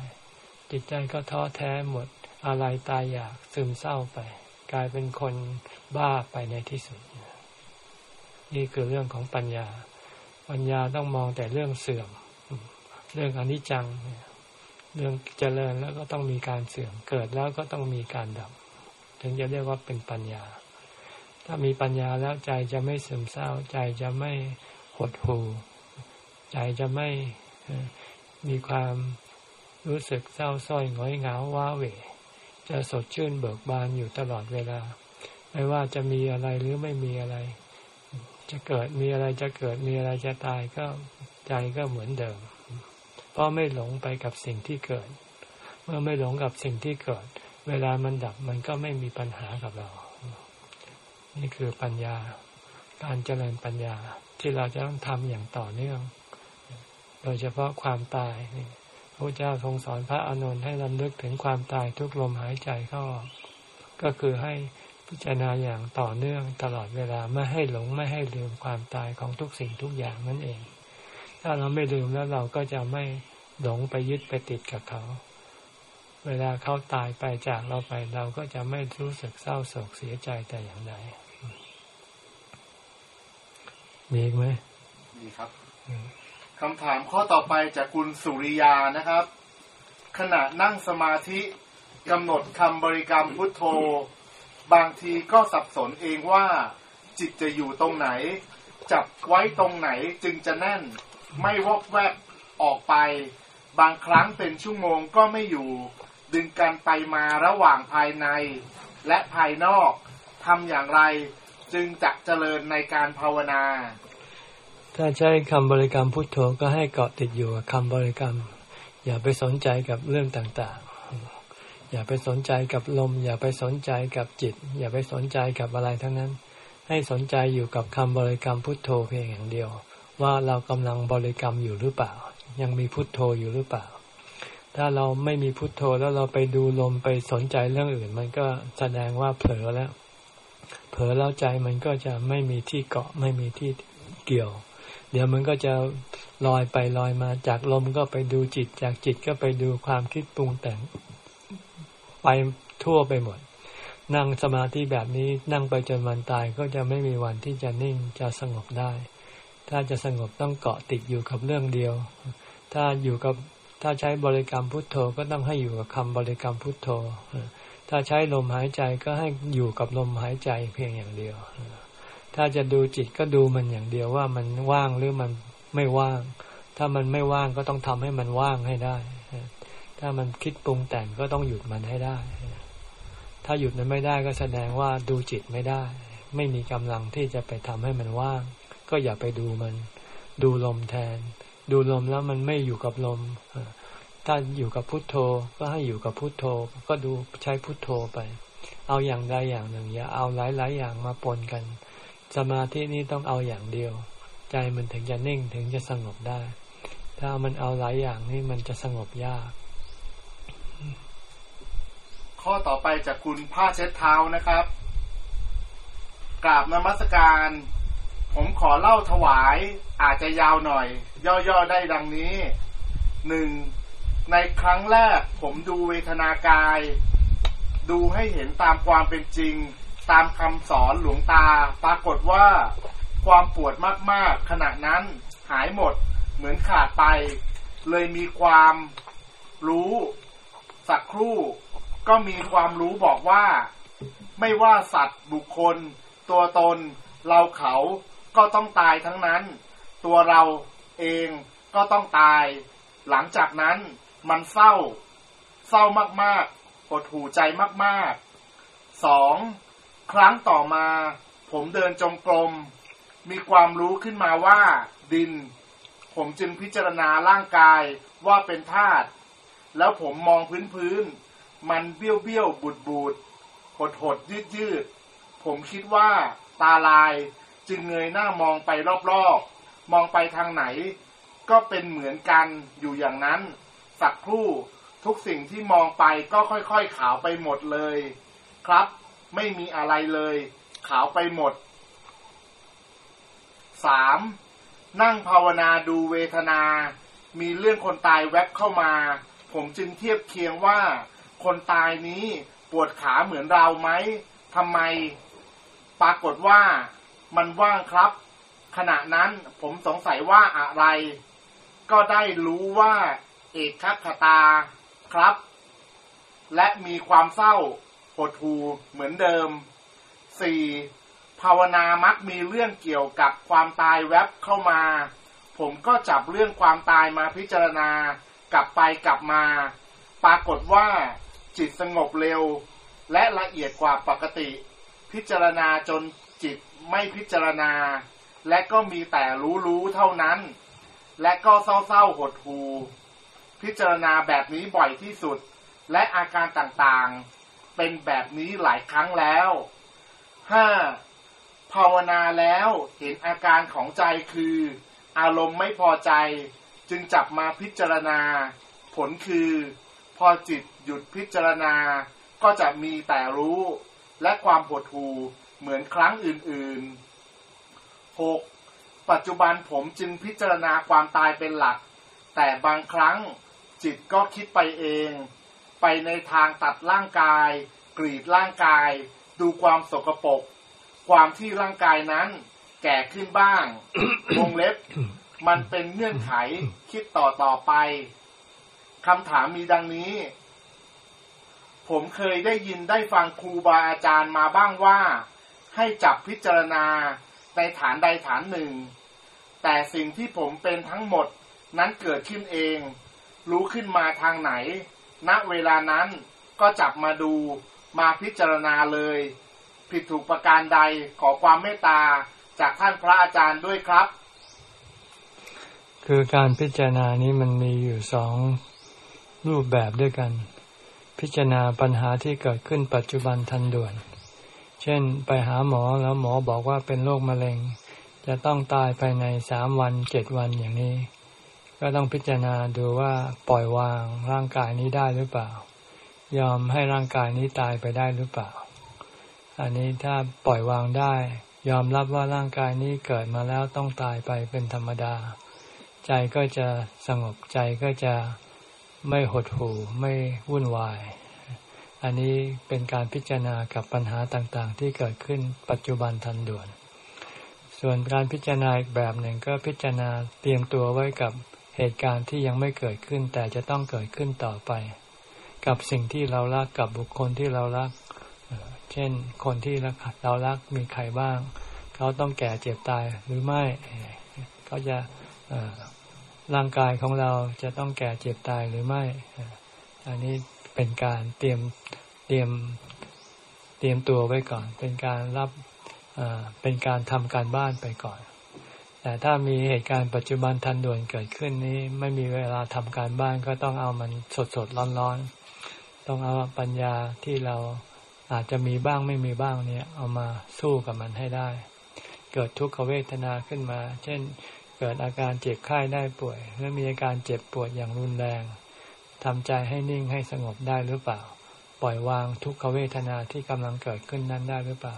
จิตใจก็ท้อแท้หมดอะไรตายอยากซึมเศร้าไป กลายเป็นคนบ้าไปในที่สุด นี่คือเรื่องของปัญญา ปัญญาต้องมองแต่เรื่องเสื่อม เรื่องอนิจจัง เรื่องเจริญแล้วก็ต้องมีการเสื่อม เกิดแล้วก็ต้องมีการดับ ถึงจะเรียกว่าเป็นปัญญา ถ้ามีปัญญาแล้วใจจะไม่ซึมเศร้า ใจจะไม่หดหู่ใจจะไม่มีความ รู้สึกเศร้าส้อยหงอยเหงาว้าเหวจะสดชื่นเบิกบานอยู่ตลอดเวลา ไม่ว่าจะมีอะไรหรือไม่มีอะไร จะเกิดมีอะไรจะเกิดมีอะไรจะตายก็ใจก็เหมือนเดิม เพราะไม่หลงไปกับสิ่งที่เกิด เมื่อไม่หลงกับสิ่งที่เกิด เวลามันดับมันก็ไม่มีปัญหากับเรา นี่คือปัญญา การเจริญปัญญาที่เราจะต้องทำอย่างต่อเนื่อง โดยเฉพาะความตายนี่ พระเจ้าทรงสอนพระอานนท์ให้ลำลึกถึงความตายทุกลมหายใจเข้าออกก็คือให้พิจารณาอย่างต่อเนื่องตลอดเวลาไม่ให้หลงไม่ให้ลืมความตายของทุกสิ่งทุกอย่างนั่นเอง ถ้าเราไม่ลืมแล้วเราก็จะไม่หลงไปยึดไปติดกับเขา เวลาเขาตายไปจากเราไปเราก็จะไม่รู้สึกเศร้าโศกเสียใจแต่อย่างใดมีอีกไหมมีครับ คำถามข้อต่อไปจากคุณสุริยานะครับ ขณะนั่งสมาธิกำหนดคำบริกรรมพุทโธ บางทีก็สับสนเองว่า จิตจะอยู่ตรงไหน จับไว้ตรงไหนจึงจะแน่น ไม่วอกแวกออกไป บางครั้งเป็นชั่วโมงก็ไม่อยู่ ดึงกันไปมาระหว่างภายใน และภายนอกทำอย่างไรจึงจะเจริญในการภาวนา ถ้าใช้คำบริกรรมพุทโธก็ให้เกาะติดอยู่กับคำบริกรรม อย่าไปสนใจกับเรื่องต่างๆ อย่าไปสนใจกับลม อย่าไปสนใจกับจิต อย่าไปสนใจกับอะไรทั้งนั้น ให้สนใจอยู่กับคำบริกรรมพุทโธเพียงอย่างเดียว ว่าเรากำลังบริกรรมอยู่หรือเปล่า ยังมีพุทโธอยู่หรือเปล่า ถ้าเราไม่มีพุทโธแล้วเราไปดูลมไปสนใจเรื่องอื่น มันก็แสดงว่าเผลอแล้ว เผลอแล้วใจมันก็จะไม่มีที่เกาะไม่มีที่เกี่ยว ดี๋ยวมันก็จะลอยไปลอยมาจากลมก็ไปดูจิต จากจิตก็ไปดูความคิดปรุงแต่ง ไปทั่วไปหมด นั่งสมาธิแบบนี้นั่งไปจนวันตายก็จะไม่มีวันที่จะนิ่งจะสงบได้ ถ้าจะสงบต้องเกาะติดอยู่กับเรื่องเดียว ถ้าอยู่กับถ้าใช้บริกรรมพุทโธก็ต้องให้อยู่กับคำบริกรรมพุทโธ ถ้าใช้ลมหายใจก็ให้อยู่กับลมหายใจเพียงอย่างเดียว ถ้าจะดูจิตก็ดูมันอย่างเดียวว่ามันว่างหรือมันไม่ว่าง ถ้ามันไม่ว่างก็ต้องทำให้มันว่างให้ได้ ถ้ามันคิดปรุงแต่งก็ต้องหยุดมันให้ได้ ถ้าหยุดมันไม่ได้ก็แสดงว่าดูจิตไม่ได้ ไม่มีกำลังที่จะไปทำให้มันว่าง ก็อย่าไปดูมัน ดูลมแทน ดูลมแล้วมันไม่อยู่กับลม ถ้าอยู่กับพุทโธก็ให้อยู่กับพุทโธ ก็ดูใช้พุทโธไป เอาอย่างใดอย่างหนึ่ง อย่าเอาหลายๆอย่างมาปนกัน สมาธินี้ต้องเอาอย่างเดียว ใจมันถึงจะนิ่งถึงจะสงบได้ ถ้ามันเอาหลายอย่างนี่มันจะสงบยาก ข้อต่อไปจากคุณผ้าเช็ดเท้านะครับกราบนมัสการ ผมขอเล่าถวายอาจจะยาวหน่อย ย่อๆได้ดังนี้หนึ่งในครั้งแรกผมดูเวทนากาย ดูให้เห็นตามความเป็นจริง ตามคำสอนหลวงตา ปรากฏว่าความปวดมากๆ ขณะนั้นหายหมดเหมือนขาดไป เลยมีความรู้สักครู่ ก็มีความรู้บอกว่า ไม่ว่าสัตว์บุคคล ตัวตน เราเขาก็ต้องตายทั้งนั้น ตัวเราเองก็ต้องตาย หลังจากนั้นมันเศร้า เศร้ามากๆหดหูใจมากๆสอง ครั้งต่อมา ผมเดินจงกรม มีความรู้ขึ้นมาว่า ดิน ผมจึงพิจารณาร่างกายว่าเป็นธาตุแล้วผมมองพื้นพื้น มันเบี้ยวเบี้ยวบูดบูดหดหดยืดยืด ผมคิดว่าตาลายจึงเงยหน้ามองไปรอบๆ มองไปทางไหน ก็เป็นเหมือนกันอยู่อย่างนั้น สักครู่ทุกสิ่งที่มองไปก็ค่อยๆขาวไปหมดเลย ครับ ไม่มีอะไรเลย ขาวไปหมดสามนั่งภาวนาดูเวทนา มีเรื่องคนตายแวบเข้ามา ผมจึงเทียบเคียงว่า คนตายนี้ปวดขาเหมือนเราไหมทำไม ปรากฏว่ามันว่างครับ ขณะนั้นผมสงสัยว่าอะไร ก็ได้รู้ว่า เอกคตาครับ และมีความเศร้า หดหูเหมือนเดิมสี่ภาวนามักมีเรื่องเกี่ยวกับความตายแวบเข้ามา ผมก็จับเรื่องความตายมาพิจารณากลับไปกลับมา ปรากฏว่าจิตสงบเร็ว และละเอียดกว่าปกติ พิจารณาจนจิตไม่พิจารณา และก็มีแต่รู้รู้เท่านั้น และก็เศร้าเศร้าหดหูพิจารณาแบบนี้บ่อยที่สุด และอาการต่างๆ เป็นแบบนี้หลายครั้งแล้วห้าภาวนาแล้วเห็นอาการของใจคือ อารมณ์ไม่พอใจ จึงจับมาพิจารณา ผลคือ พอจิตหยุดพิจารณา ก็จะมีแต่รู้ และความหดหูเหมือนครั้งอื่นๆ 6. ปัจจุบันผมจึงพิจารณาความตายเป็นหลัก แต่บางครั้งจิตก็คิดไปเอง ไปในทางตัดร่างกาย กรีดร่างกาย ดูความสกปรกความที่ร่างกายนั้น แก่ขึ้นบ้างวงเล็บ มันเป็นเงื่อนไขคิดต่อต่อไปคำถามมีดังนี้ ผมเคยได้ยินได้ฟังครูบาอาจารย์มาบ้างว่า ให้จับพิจารณาในฐานใดฐานหนึ่ง แต่สิ่งที่ผมเป็นทั้งหมดนั้นเกิดขึ้นเอง รู้ขึ้นมาทางไหน ณเวลานั้นก็จับมาดูมาพิจารณาเลย ผิดถูกประการใดขอความเมตตาจากท่านพระอาจารย์ด้วยครับ คือการพิจารณานี้มันมีอยู่สองรูปแบบด้วยกัน พิจารณาปัญหาที่เกิดขึ้นปัจจุบันทันด่วน เช่นไปหาหมอแล้วหมอบอกว่าเป็นโรคมะเร็ง จะต้องตายไปในสามวันเจ็ดวันอย่างนี้ ก็ต้องพิจารณาดูว่าปล่อยวางร่างกายนี้ได้หรือเปล่า ยอมให้ร่างกายนี้ตายไปได้หรือเปล่า อันนี้ถ้าปล่อยวางได้ ยอมรับว่าร่างกายนี้เกิดมาแล้วต้องตายไปเป็นธรรมดา ใจก็จะสงบใจก็จะไม่หดหู่ไม่วุ่นวาย อันนี้เป็นการพิจารณากับปัญหาต่างๆ ที่เกิดขึ้นปัจจุบันทันด่วน ส่วนการพิจารณาอีกแบบหนึ่งก็พิจารณาเตรียมตัวไว้กับ เหตุการณ์ที่ยังไม่เกิดขึ้นแต่จะต้องเกิดขึ้นต่อไป กับสิ่งที่เรารักกับบุคคลที่เรารัก เช่นคนที่เรารักมีใครบ้าง เขาต้องแก่เจ็บตายหรือไม่เขาจะร่างกายของเราจะต้องแก่เจ็บตายหรือไม่ อันนี้เป็นการเตรียมเตรียมเตรียมตัวไว้ก่อน เป็นการรับเป็นการทำการบ้านไปก่อน แต่ถ้ามีเหตุการณ์ปัจจุบันทันด่วนเกิดขึ้นนี้ ไม่มีเวลาทำการบ้านก็ต้องเอามันสดสดร้อนร้อนต้องเอาปัญญาที่เราอาจจะมีบ้างไม่มีบ้างเนี่ย เอามาสู้กับมันให้ได้ เกิดทุกขเวทนาขึ้นมา เช่น เกิดอาการเจ็บไข้ได้ป่วยหรือมีอาการเจ็บปวดอย่างรุนแรงทำใจให้นิ่งให้สงบได้หรือเปล่า ปล่อยวางทุกขเวทนาที่กำลังเกิดขึ้นนั้นได้หรือเปล่า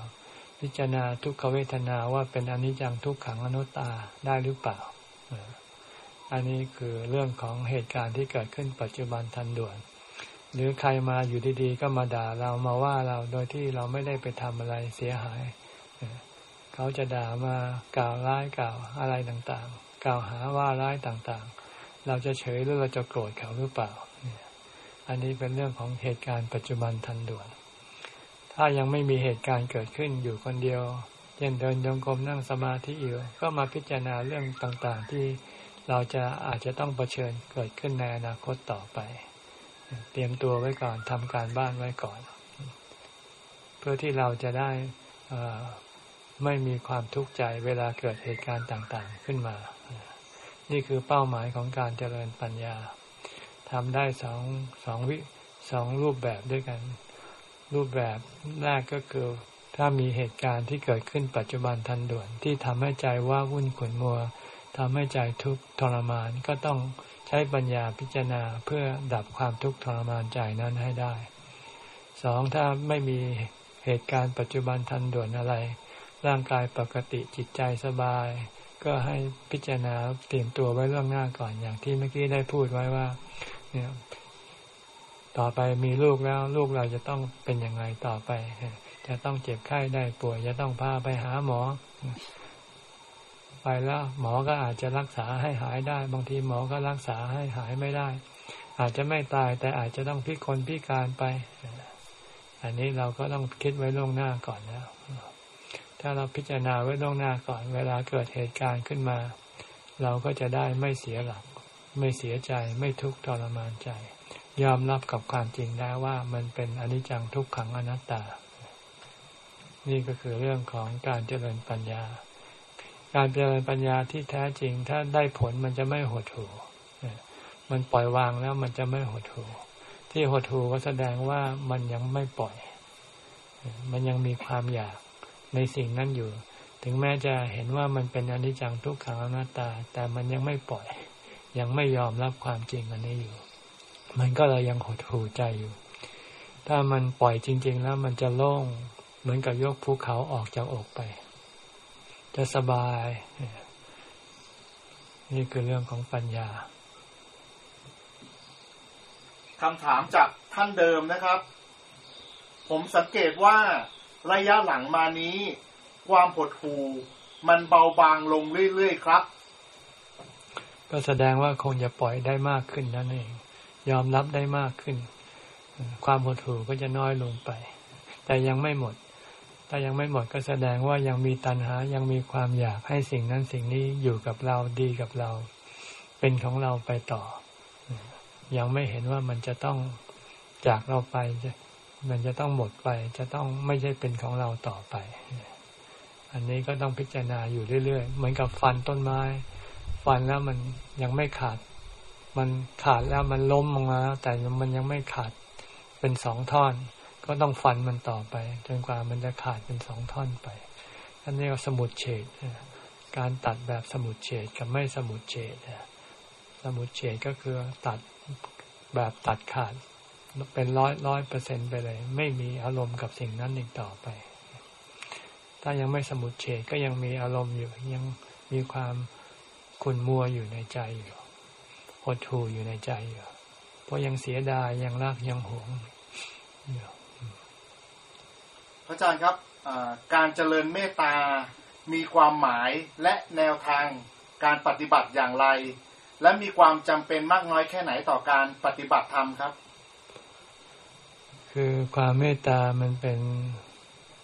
พิจารณาทุกขเวทนาว่าเป็นอนิจจังทุกขังอนุตตาได้หรือเปล่า อันนี้คือเรื่องของเหตุการณ์ที่เกิดขึ้นปัจจุบันทันด่วน หรือใครมาอยู่ดีๆ ก็มาด่าเรามาว่าเราโดยที่เราไม่ได้ไปทำอะไรเสียหาย เขาจะด่ามากล่าวร้ายกล่าวอะไรต่างๆ กล่าวหาว่าร้ายต่างๆ เราจะเฉยหรือเราจะโกรธเขาหรือเปล่า อันนี้เป็นเรื่องของเหตุการณ์ปัจจุบันทันด่วน ถ้ายังไม่มีเหตุการณ์เกิดขึ้นอยู่คนเดียวเช่นเดินยงกรมนั่งสมาธิอยู่ก็มาพิจารณาเรื่องต่างๆ ที่เราจะอาจจะต้องเผชิญเกิดขึ้นในอนาคตต่อไป เตรียมตัวไว้ก่อนทำการบ้านไว้ก่อน เพื่อที่เราจะได้ไม่มีความทุกข์ใจเวลาเกิดเหตุการณ์ต่างๆขึ้นมา นี่คือเป้าหมายของการเจริญปัญญาทำได้สองสองวิสองรูปแบบด้วยกัน รูปแบบแรกก็คือ ถ้ามีเหตุการณ์ที่เกิดขึ้นปัจจุบันทันด่วน ที่ทำให้ใจว่าวุ่นขุนมัวทำให้ใจทุกข์ทรมานก็ต้องใช้ปัญญาพิจารณาเพื่อดับความทุกข์ทรมานใจนั้นให้ได้สองถ้าไม่มีเหตุการณ์ปัจจุบันทันด่วนอะไร ร่างกายปกติจิตใจสบาย ก็ให้พิจารณาเตรียมตัวไว้ล่วงหน้าก่อนอย่างที่เมื่อกี้ได้พูดไว้ว่า เนี่ย ต่อไปมีลูกแล้วลูกเราจะต้องเป็นยังไงต่อไป จะต้องเจ็บไข้ได้ป่วย จะต้องพาไปหาหมอ ไปแล้วหมอก็อาจจะรักษาให้หายได้ บางทีหมอก็รักษาให้หายไม่ได้ อาจจะไม่ตายแต่อาจจะต้องพิกลพิการไป อันนี้เราก็ต้องคิดไว้ล่วงหน้าก่อนแล้ว ถ้าเราพิจารณาไว้ล่วงหน้าก่อน เวลาเกิดเหตุการณ์ขึ้นมา เราก็จะได้ไม่เสียหลัก ไม่เสียใจไม่ทุกข์ทรมานใจ ยอมรับกับความจริงได้ว่ามันเป็นอนิจจังทุกขังอนัตตา นี่ก็คือเรื่องของการเจริญปัญญา การเจริญปัญญาที่แท้จริง ถ้าได้ผลมันจะไม่หดหู่มันปล่อยวางแล้วมันจะไม่หดหู่ที่หดหู่ก็แสดงว่ามันยังไม่ปล่อย มันยังมีความอยากในสิ่งนั้นอยู่ ถึงแม้จะเห็นว่ามันเป็นอนิจจังทุกขังอนัตตา แต่มันยังไม่ปล่อย ยังไม่ยอมรับความจริงอันนี้อยู่ มันก็เลยยังหดหู่ใจอยู่ ถ้ามันปล่อยจริง ๆ แล้วมันจะโล่งเหมือนกับยกภูเขาออกจากอกไป จะสบาย นี่คือเรื่องของปัญญาคำถามจากท่านเดิมนะครับ ผมสังเกตว่าระยะหลังมานี้ ความหดหู่มันเบาบางลงเรื่อยๆครับ ก็แสดงว่าคงจะปล่อยได้มากขึ้นนั่นเอง ยอมรับได้มากขึ้น ความหดหู่ก็จะน้อยลงไป แต่ยังไม่หมด ถ้ายังไม่หมดก็แสดงว่ายังมีตัณหายังมีความอยากให้สิ่งนั้นสิ่งนี้อยู่กับเราดีกับเรา เป็นของเราไปต่อ ยังไม่เห็นว่ามันจะต้องจากเราไปมันจะต้องหมดไปจะต้องไม่ใช่เป็นของเราต่อไป อันนี้ก็ต้องพิจารณาอยู่เรื่อยๆ เหมือนกับฟันต้นไม้ ฟันแล้วมันยังไม่ขาด มันขาดแล้วมันล้มลงมาแล้วแต่มันยังไม่ขาดเป็นสองท่อน ก็ต้องฟันมันต่อไป จนกว่ามันจะขาดเป็นสองท่อนไปอันนี้ก็สมุดเฉดการตัดแบบสมุดเฉดกับไม่สมุดเฉดสมุดเฉดก็คือตัดแบบตัดขาดเป็นร้อยร้อยเปอร์เซ็นไปเลย ไม่มีอารมณ์กับสิ่งนั้นอีกต่อไป ถ้ายังไม่สมุดเฉดก็ยังมีอารมณ์อยู่ยังมีความคุณมัวอยู่ในใจอยู่ ดหู่อยู่ในใจอยู่เพราะยังเสียดายยังรักยังหวงอยู่พระอาจารย์ครับการเจริญเมตตามีความหมายและแนวทางการปฏิบัติอย่างไร และมีความจำเป็นมากน้อยแค่ไหนต่อการปฏิบัติธรรมครับ คือความเมตตามันเป็น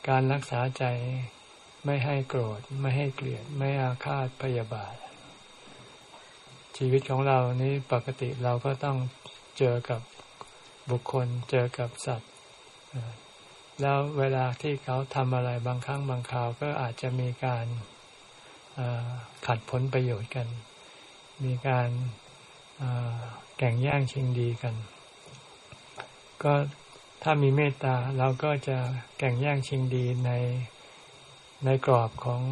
การรักษาใจไม่ให้โกรธ ไม่ให้เกลียด ไม่อาฆาตพยาบาท ชีวิตของเรานี้ปกติเราก็ต้องเจอกับบุคคล เจอกับสัตว์ แล้วเวลาที่เขาทำอะไรบางครั้งบางคราวก็อาจจะมีการขัดผลประโยชน์กัน มีการแข่งแย่งชิงดีกัน ก็ถ้ามีเมตตาเราก็จะแข่งแย่งชิงดีในในกรอบของ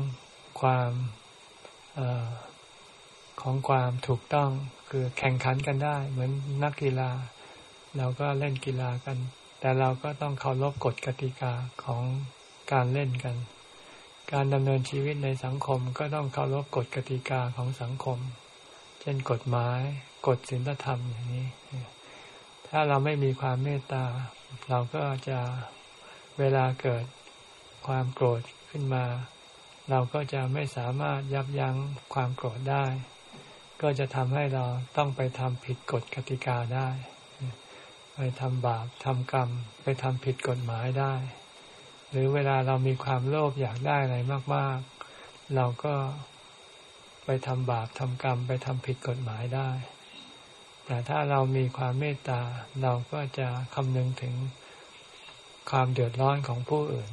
ความ ของความถูกต้องคือแข่งขันกันได้ เหมือนนักกีฬา เราก็เล่นกีฬากัน แต่เราก็ต้องเคารพกฎกติกาของการเล่นกัน การดำเนินชีวิตในสังคมก็ต้องเคารพกฎกติกาของสังคม เช่นกฎหมายกฎศีลธรรมอย่างนี้ ถ้าเราไม่มีความเมตตา เราก็จะเวลาเกิดความโกรธขึ้นมา เราก็จะไม่สามารถยับยั้งความโกรธได้ ก็จะทำให้เราต้องไปทำผิดกฎกติกาได้ ไปทำบาปทำกรรม ไปทำผิดกฎหมายได้ หรือเวลาเรามีความโลภอยากได้อะไรมาก ๆ เราก็ไปทำบาปทำกรรม ไปทำผิดกฎหมายได้ แต่ถ้าเรามีความเมตตา เราก็จะคำนึงถึงความเดือดร้อนของผู้อื่น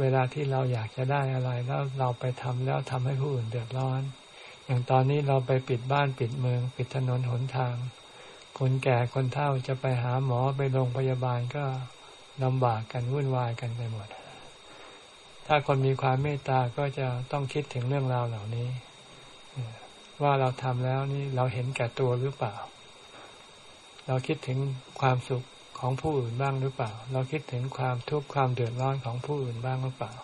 เวลาที่เราอยากจะได้อะไรแล้วเราไปทำแล้วทำให้ผู้อื่นเดือดร้อน อย่างตอนนี้เราไปปิดบ้านปิดเมือง ปิดถนนหนทาง คนแก่คนเฒ่าจะไปหาหมอไปโรงพยาบาลก็ลำบากกันวุ่นวายกันไปหมด ถ้าคนมีความเมตตาก็จะต้องคิดถึงเรื่องราวเหล่านี้ ว่าเราทำแล้วนี่เราเห็นแก่ตัวหรือเปล่า เราคิดถึงความสุขของผู้อื่นบ้างหรือเปล่า เราคิดถึงความทุกข์ความเดือดร้อนของผู้อื่นบ้างหรือเปล่า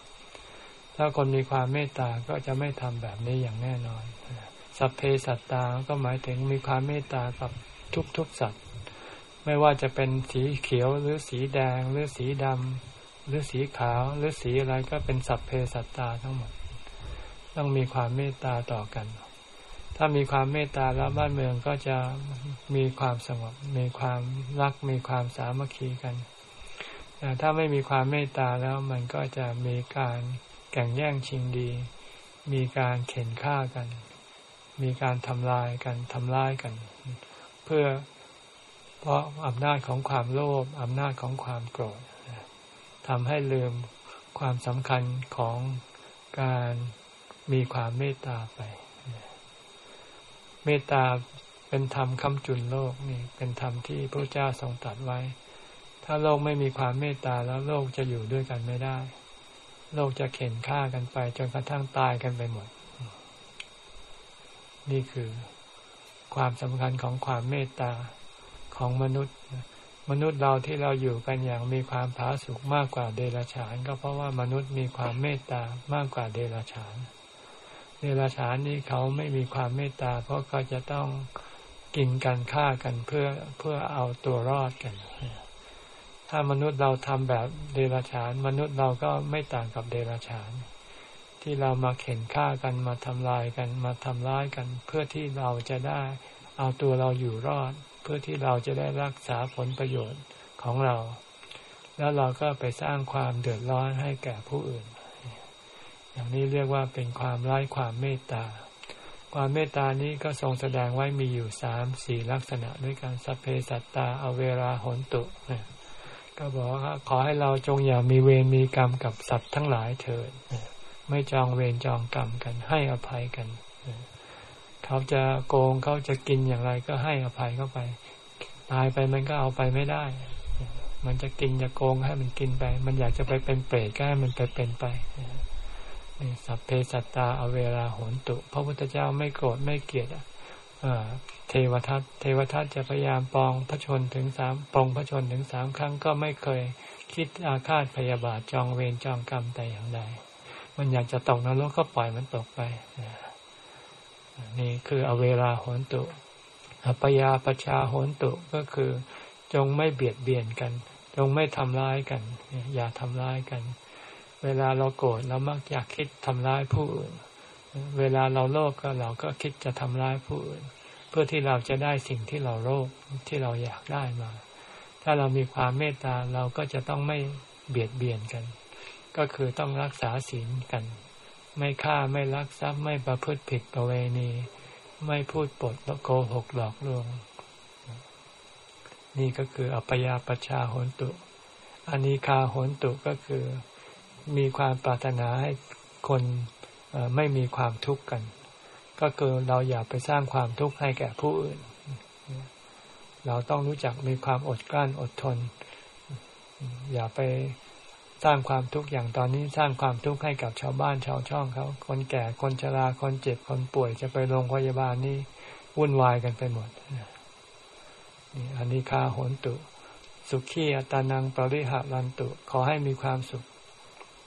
ถ้าคนมีความเมตตาก็จะไม่ทำแบบนี้อย่างแน่นอนสัพเพสัตตาก็หมายถึงมีความเมตตากับทุกๆสัตว์ ไม่ว่าจะเป็นสีเขียวหรือสีแดง หรือสีดำหรือสีขาว หรือสีอะไรก็เป็นสัพเพสัตตาทั้งหมด ต้องมีความเมตตาต่อกัน ถ้ามีความเมตตาแล้วบ้านเมืองก็จะมีความสงบมีความรักมีความสามัคคีกันแต่ถ้าไม่มีความเมตตาแล้วมันก็จะมีการ แข่งแย่งชิงดี มีการเข็นฆ่ากัน มีการทำลายกันทำร้ายกัน เพื่อเพราะอำนาจของความโลภอำนาจของความโกรธทำให้ลืมความสำคัญของการมีความเมตตาไป เมตตาเป็นธรรมคำจุนโลกนี่เป็นธรรมที่พระเจ้าทรงตรัสไว้ ถ้าโลกไม่มีความเมตตาแล้วโลกจะอยู่ด้วยกันไม่ได้ โลกจะเข็นฆ่ากันไป จนกระทั่งตายกันไปหมด นี่คือความสำคัญของความเมตตาของมนุษย์ มนุษย์เราที่เราอยู่กันอย่างมีความผาสุกมากกว่าเดรัจฉาน ก็เพราะว่ามนุษย์มีความเมตตามากกว่าเดรัจฉาน เดรัจฉานนี่เขาไม่มีความเมตตา เพราะเขาจะต้องกินกันฆ่ากันเพื่อเพื่อเอาตัวรอดกัน ถ้ามนุษย์เราทำแบบเดรัจฉาน มนุษย์เราก็ไม่ต่างกับเดรัจฉาน ที่เรามาเข็นฆ่ากันมาทำลายกันมาทำร้ายกัน เพื่อที่เราจะได้ เอาตัวเราอยู่รอด เพื่อที่เราจะได้รักษาผลประโยชน์ของเรา แล้วเราก็ไปสร้างความเดือดร้อนให้แก่ผู้อื่น อย่างนี้เรียกว่าเป็นความไร้ความเมตตาความเมตตานี้ก็ทรงแสดงไว้มีอยู่สามสี่ลักษณะด้วยการสัพเพสัตตาเอาเวลาหนตุ ก็บอกว่าขอให้เราจงอย่ามีเวรมีกรรมกับสัตว์ทั้งหลายเถิดไม่จองเวรจองกรรมกัน ให้อภัยกัน เขาจะโกงเขาจะกินอย่างไรก็ให้อภัยเข้าไป ตายไปมันก็เอาไปไม่ได้ มันจะกินจะโกงให้มันกินไป มันอยากจะไปเป็นเปรตก็ให้มันไปเป็นไปสัพเพสัตตาเอาเวลาโหนตุ พระพุทธเจ้าไม่โกรธไม่เกลียด เทวทัตเทวทัตจะพยายามปองพระชนถึงสามปองพระชนถึงสามครั้งก็ไม่เคยคิดอาฆาตพยาบาทจองเวรจองกรรมแต่อย่างใด มันอยากจะตกนรกก็ปล่อยมันตกไป นี่คือเอาเวลาโหนตุอปยาปชาโหนตุก็คือจงไม่เบียดเบียนกัน จงไม่ทำร้ายกัน อย่าทำร้ายกัน เวลาเราโกรธเรามักอยากคิดทำร้ายผู้อื่น เวลาเราโลภกก็เราก็คิดจะทำร้ายผู้อื่น เพื่อที่เราจะได้สิ่งที่เราโลภที่เราอยากได้มา ถ้าเรามีความเมตตาเราก็จะต้องไม่เบียดเบียนกัน ก็คือต้องรักษาศีลกัน ไม่ฆ่าไม่ลักทรัพย์ไม่ประพฤติผิดประเวณี ไม่พูดปดโกหกหลอกลวง นี่ก็คืออัปยาปชาโหนตุอันนี้คาโหนตุก็คือมีความปรารถนาให้คน ไม่มีความทุกข์กัน ก็คือเราอย่าไปสร้างความทุกข์ให้แก่ผู้อื่น เราต้องรู้จักมีความอดกลั้นอดทน อย่าไปสร้างความทุกข์อย่างตอนนี้สร้างความทุกข์ให้กับชาวบ้านชาวช่องเขา คนแก่คนชราคนเจ็บคนป่วยจะไปโรงพยาบาลนี่วุ่นวายกันไปหมดนี่อันนี้คาโหนตุ สุขีอัตานังปริหารันตุ ขอให้มีความสุข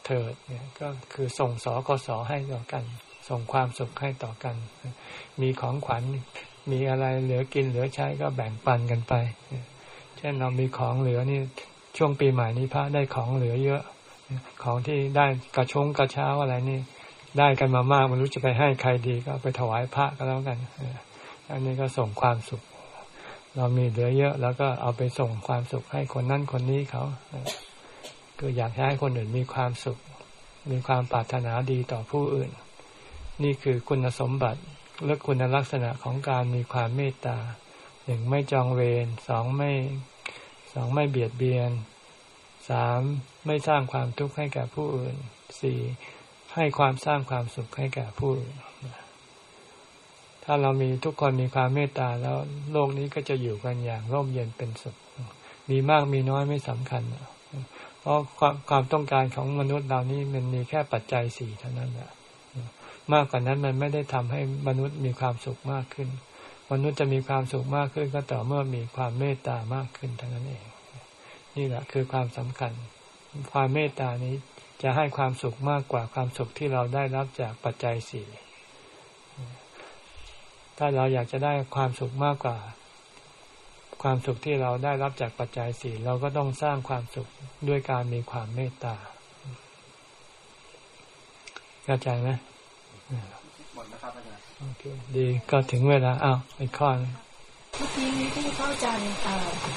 เถิดเนี่ยก็คือส่งสอกสอให้ต่อกัน ส่งความสุขให้ต่อกัน มีของขวัญมีอะไรเหลือกินเหลือใช้ก็แบ่งปันกันไป เช่นเรามีของเหลือนี่ช่วงปีใหม่นี้พระได้ของเหลือเยอะ ของที่ได้กระชงกระเช้าอะไรนี่ ได้กันมามากมันรู้จะไปให้ใครดีก็ไปถวายพระก็แล้วกันอันนี้ก็ส่งความสุข เรามีเหลือเยอะ แล้วก็เอาไปส่งความสุขให้คนนั้นคนนี้เขา คืออยากให้คนอื่นมีความสุข มีความปรารถนาดีต่อผู้อื่น นี่คือคุณสมบัติและคุณลักษณะของการมีความเมตตาหนึ่งไม่จองเวรสองไม่สองไม่เบียดเบียนสามไม่สร้างความทุกข์ให้แก่ผู้อื่นสี่ให้ความสร้างความสุขให้แก่ผู้อื่นถ้าเรามีทุกคนมีความเมตตาแล้วโลกนี้ก็จะอยู่กันอย่างร่มเย็นเป็นสุข มีมากมีน้อยไม่สำคัญ เพราะความความต้องการของมนุษย์เรานี้มันมีแค่ปัจจัยสี่เท่านั้นแหละมากกว่านั้นมันไม่ได้ทำให้มนุษย์มีความสุขมากขึ้น มนุษย์จะมีความสุขมากขึ้น ก็ต่อเมื่อมีความเมตตามากขึ้นเท่านั้นเอง นี่แหละคือความสำคัญ ความเมตตานี้จะให้ความสุขมากกว่าความสุขที่เราได้รับจากปัจจัยสี่ถ้าเราอยากจะได้ความสุขมากกว่า ความสุขที่เราได้รับจากปัจจัยสี่เราก็ต้องสร้างความสุขด้วยการมีความเมตตาเข้าใจไหมหมดนะครับอาจารย์โอเคดีก็ถึงเวลาอ้าวอีกข้อนึงเมื่อกี้นี้ที่พระอาจารย์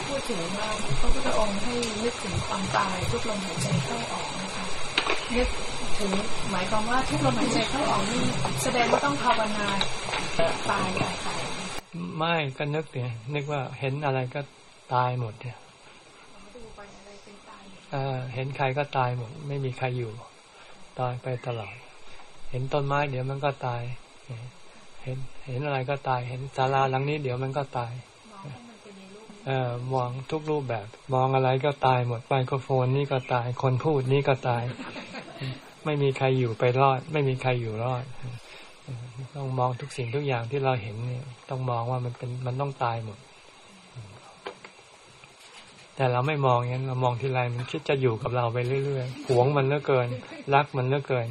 พูดถึงว่าพระพุทธองค์ให้นึกถึงความตายทุกลมหายใจเข้าออกนะคะนึกถึงหมายความว่าทุกลมหายใจเข้าออกนี่แสดงว่าต้องภาวนาตายตายตาย ไม่ก็นึกเนี่ยนึกว่าเห็นอะไรก็ตายหมดเนี่ยเห็นใครก็ตายหมด ไม่มีใครอยู่ ตายไปตลอด เห็นต้นไม้เดี๋ยวมันก็ตาย เห็นเห็นอะไรก็ตาย เห็นศาลาหลังนี้เดี๋ยวมันก็ตายเออมองทุกรูปแบบ มองอะไรก็ตายหมดไมโครโฟนนี่ก็ตาย คนพูดนี่ก็ตาย ไม่มีใครอยู่ไปรอด ไม่มีใครอยู่รอด ต้องมองทุกสิ่งทุกอย่างที่เราเห็นเนี่ยต้องมองว่ามันเป็นมันต้องตายหมด แต่เราไม่มองอย่างนั้นเรามองทีไรมันคิดจะอยู่กับเราไปเรื่อยๆหวงมันเหลือเกิน รักมันเหลือเกิน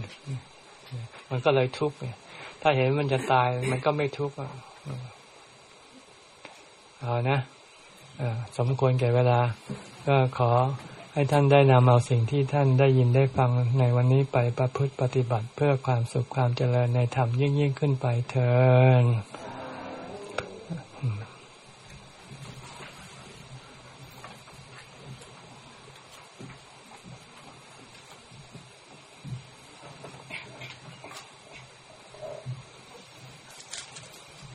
มันก็เลยทุกข์เนี่ย ถ้าเห็นมันจะตายมันก็ไม่ทุกข์เอานะสมควรแก่เวลา ก็ขอ ให้ท่านได้นำเอาสิ่งที่ท่านได้ยินได้ฟังในวันนี้ไปประพฤติปฏิบัติเพื่อความสุขความเจริญในธรรมยิ่งยิ่งขึ้นไปเถิด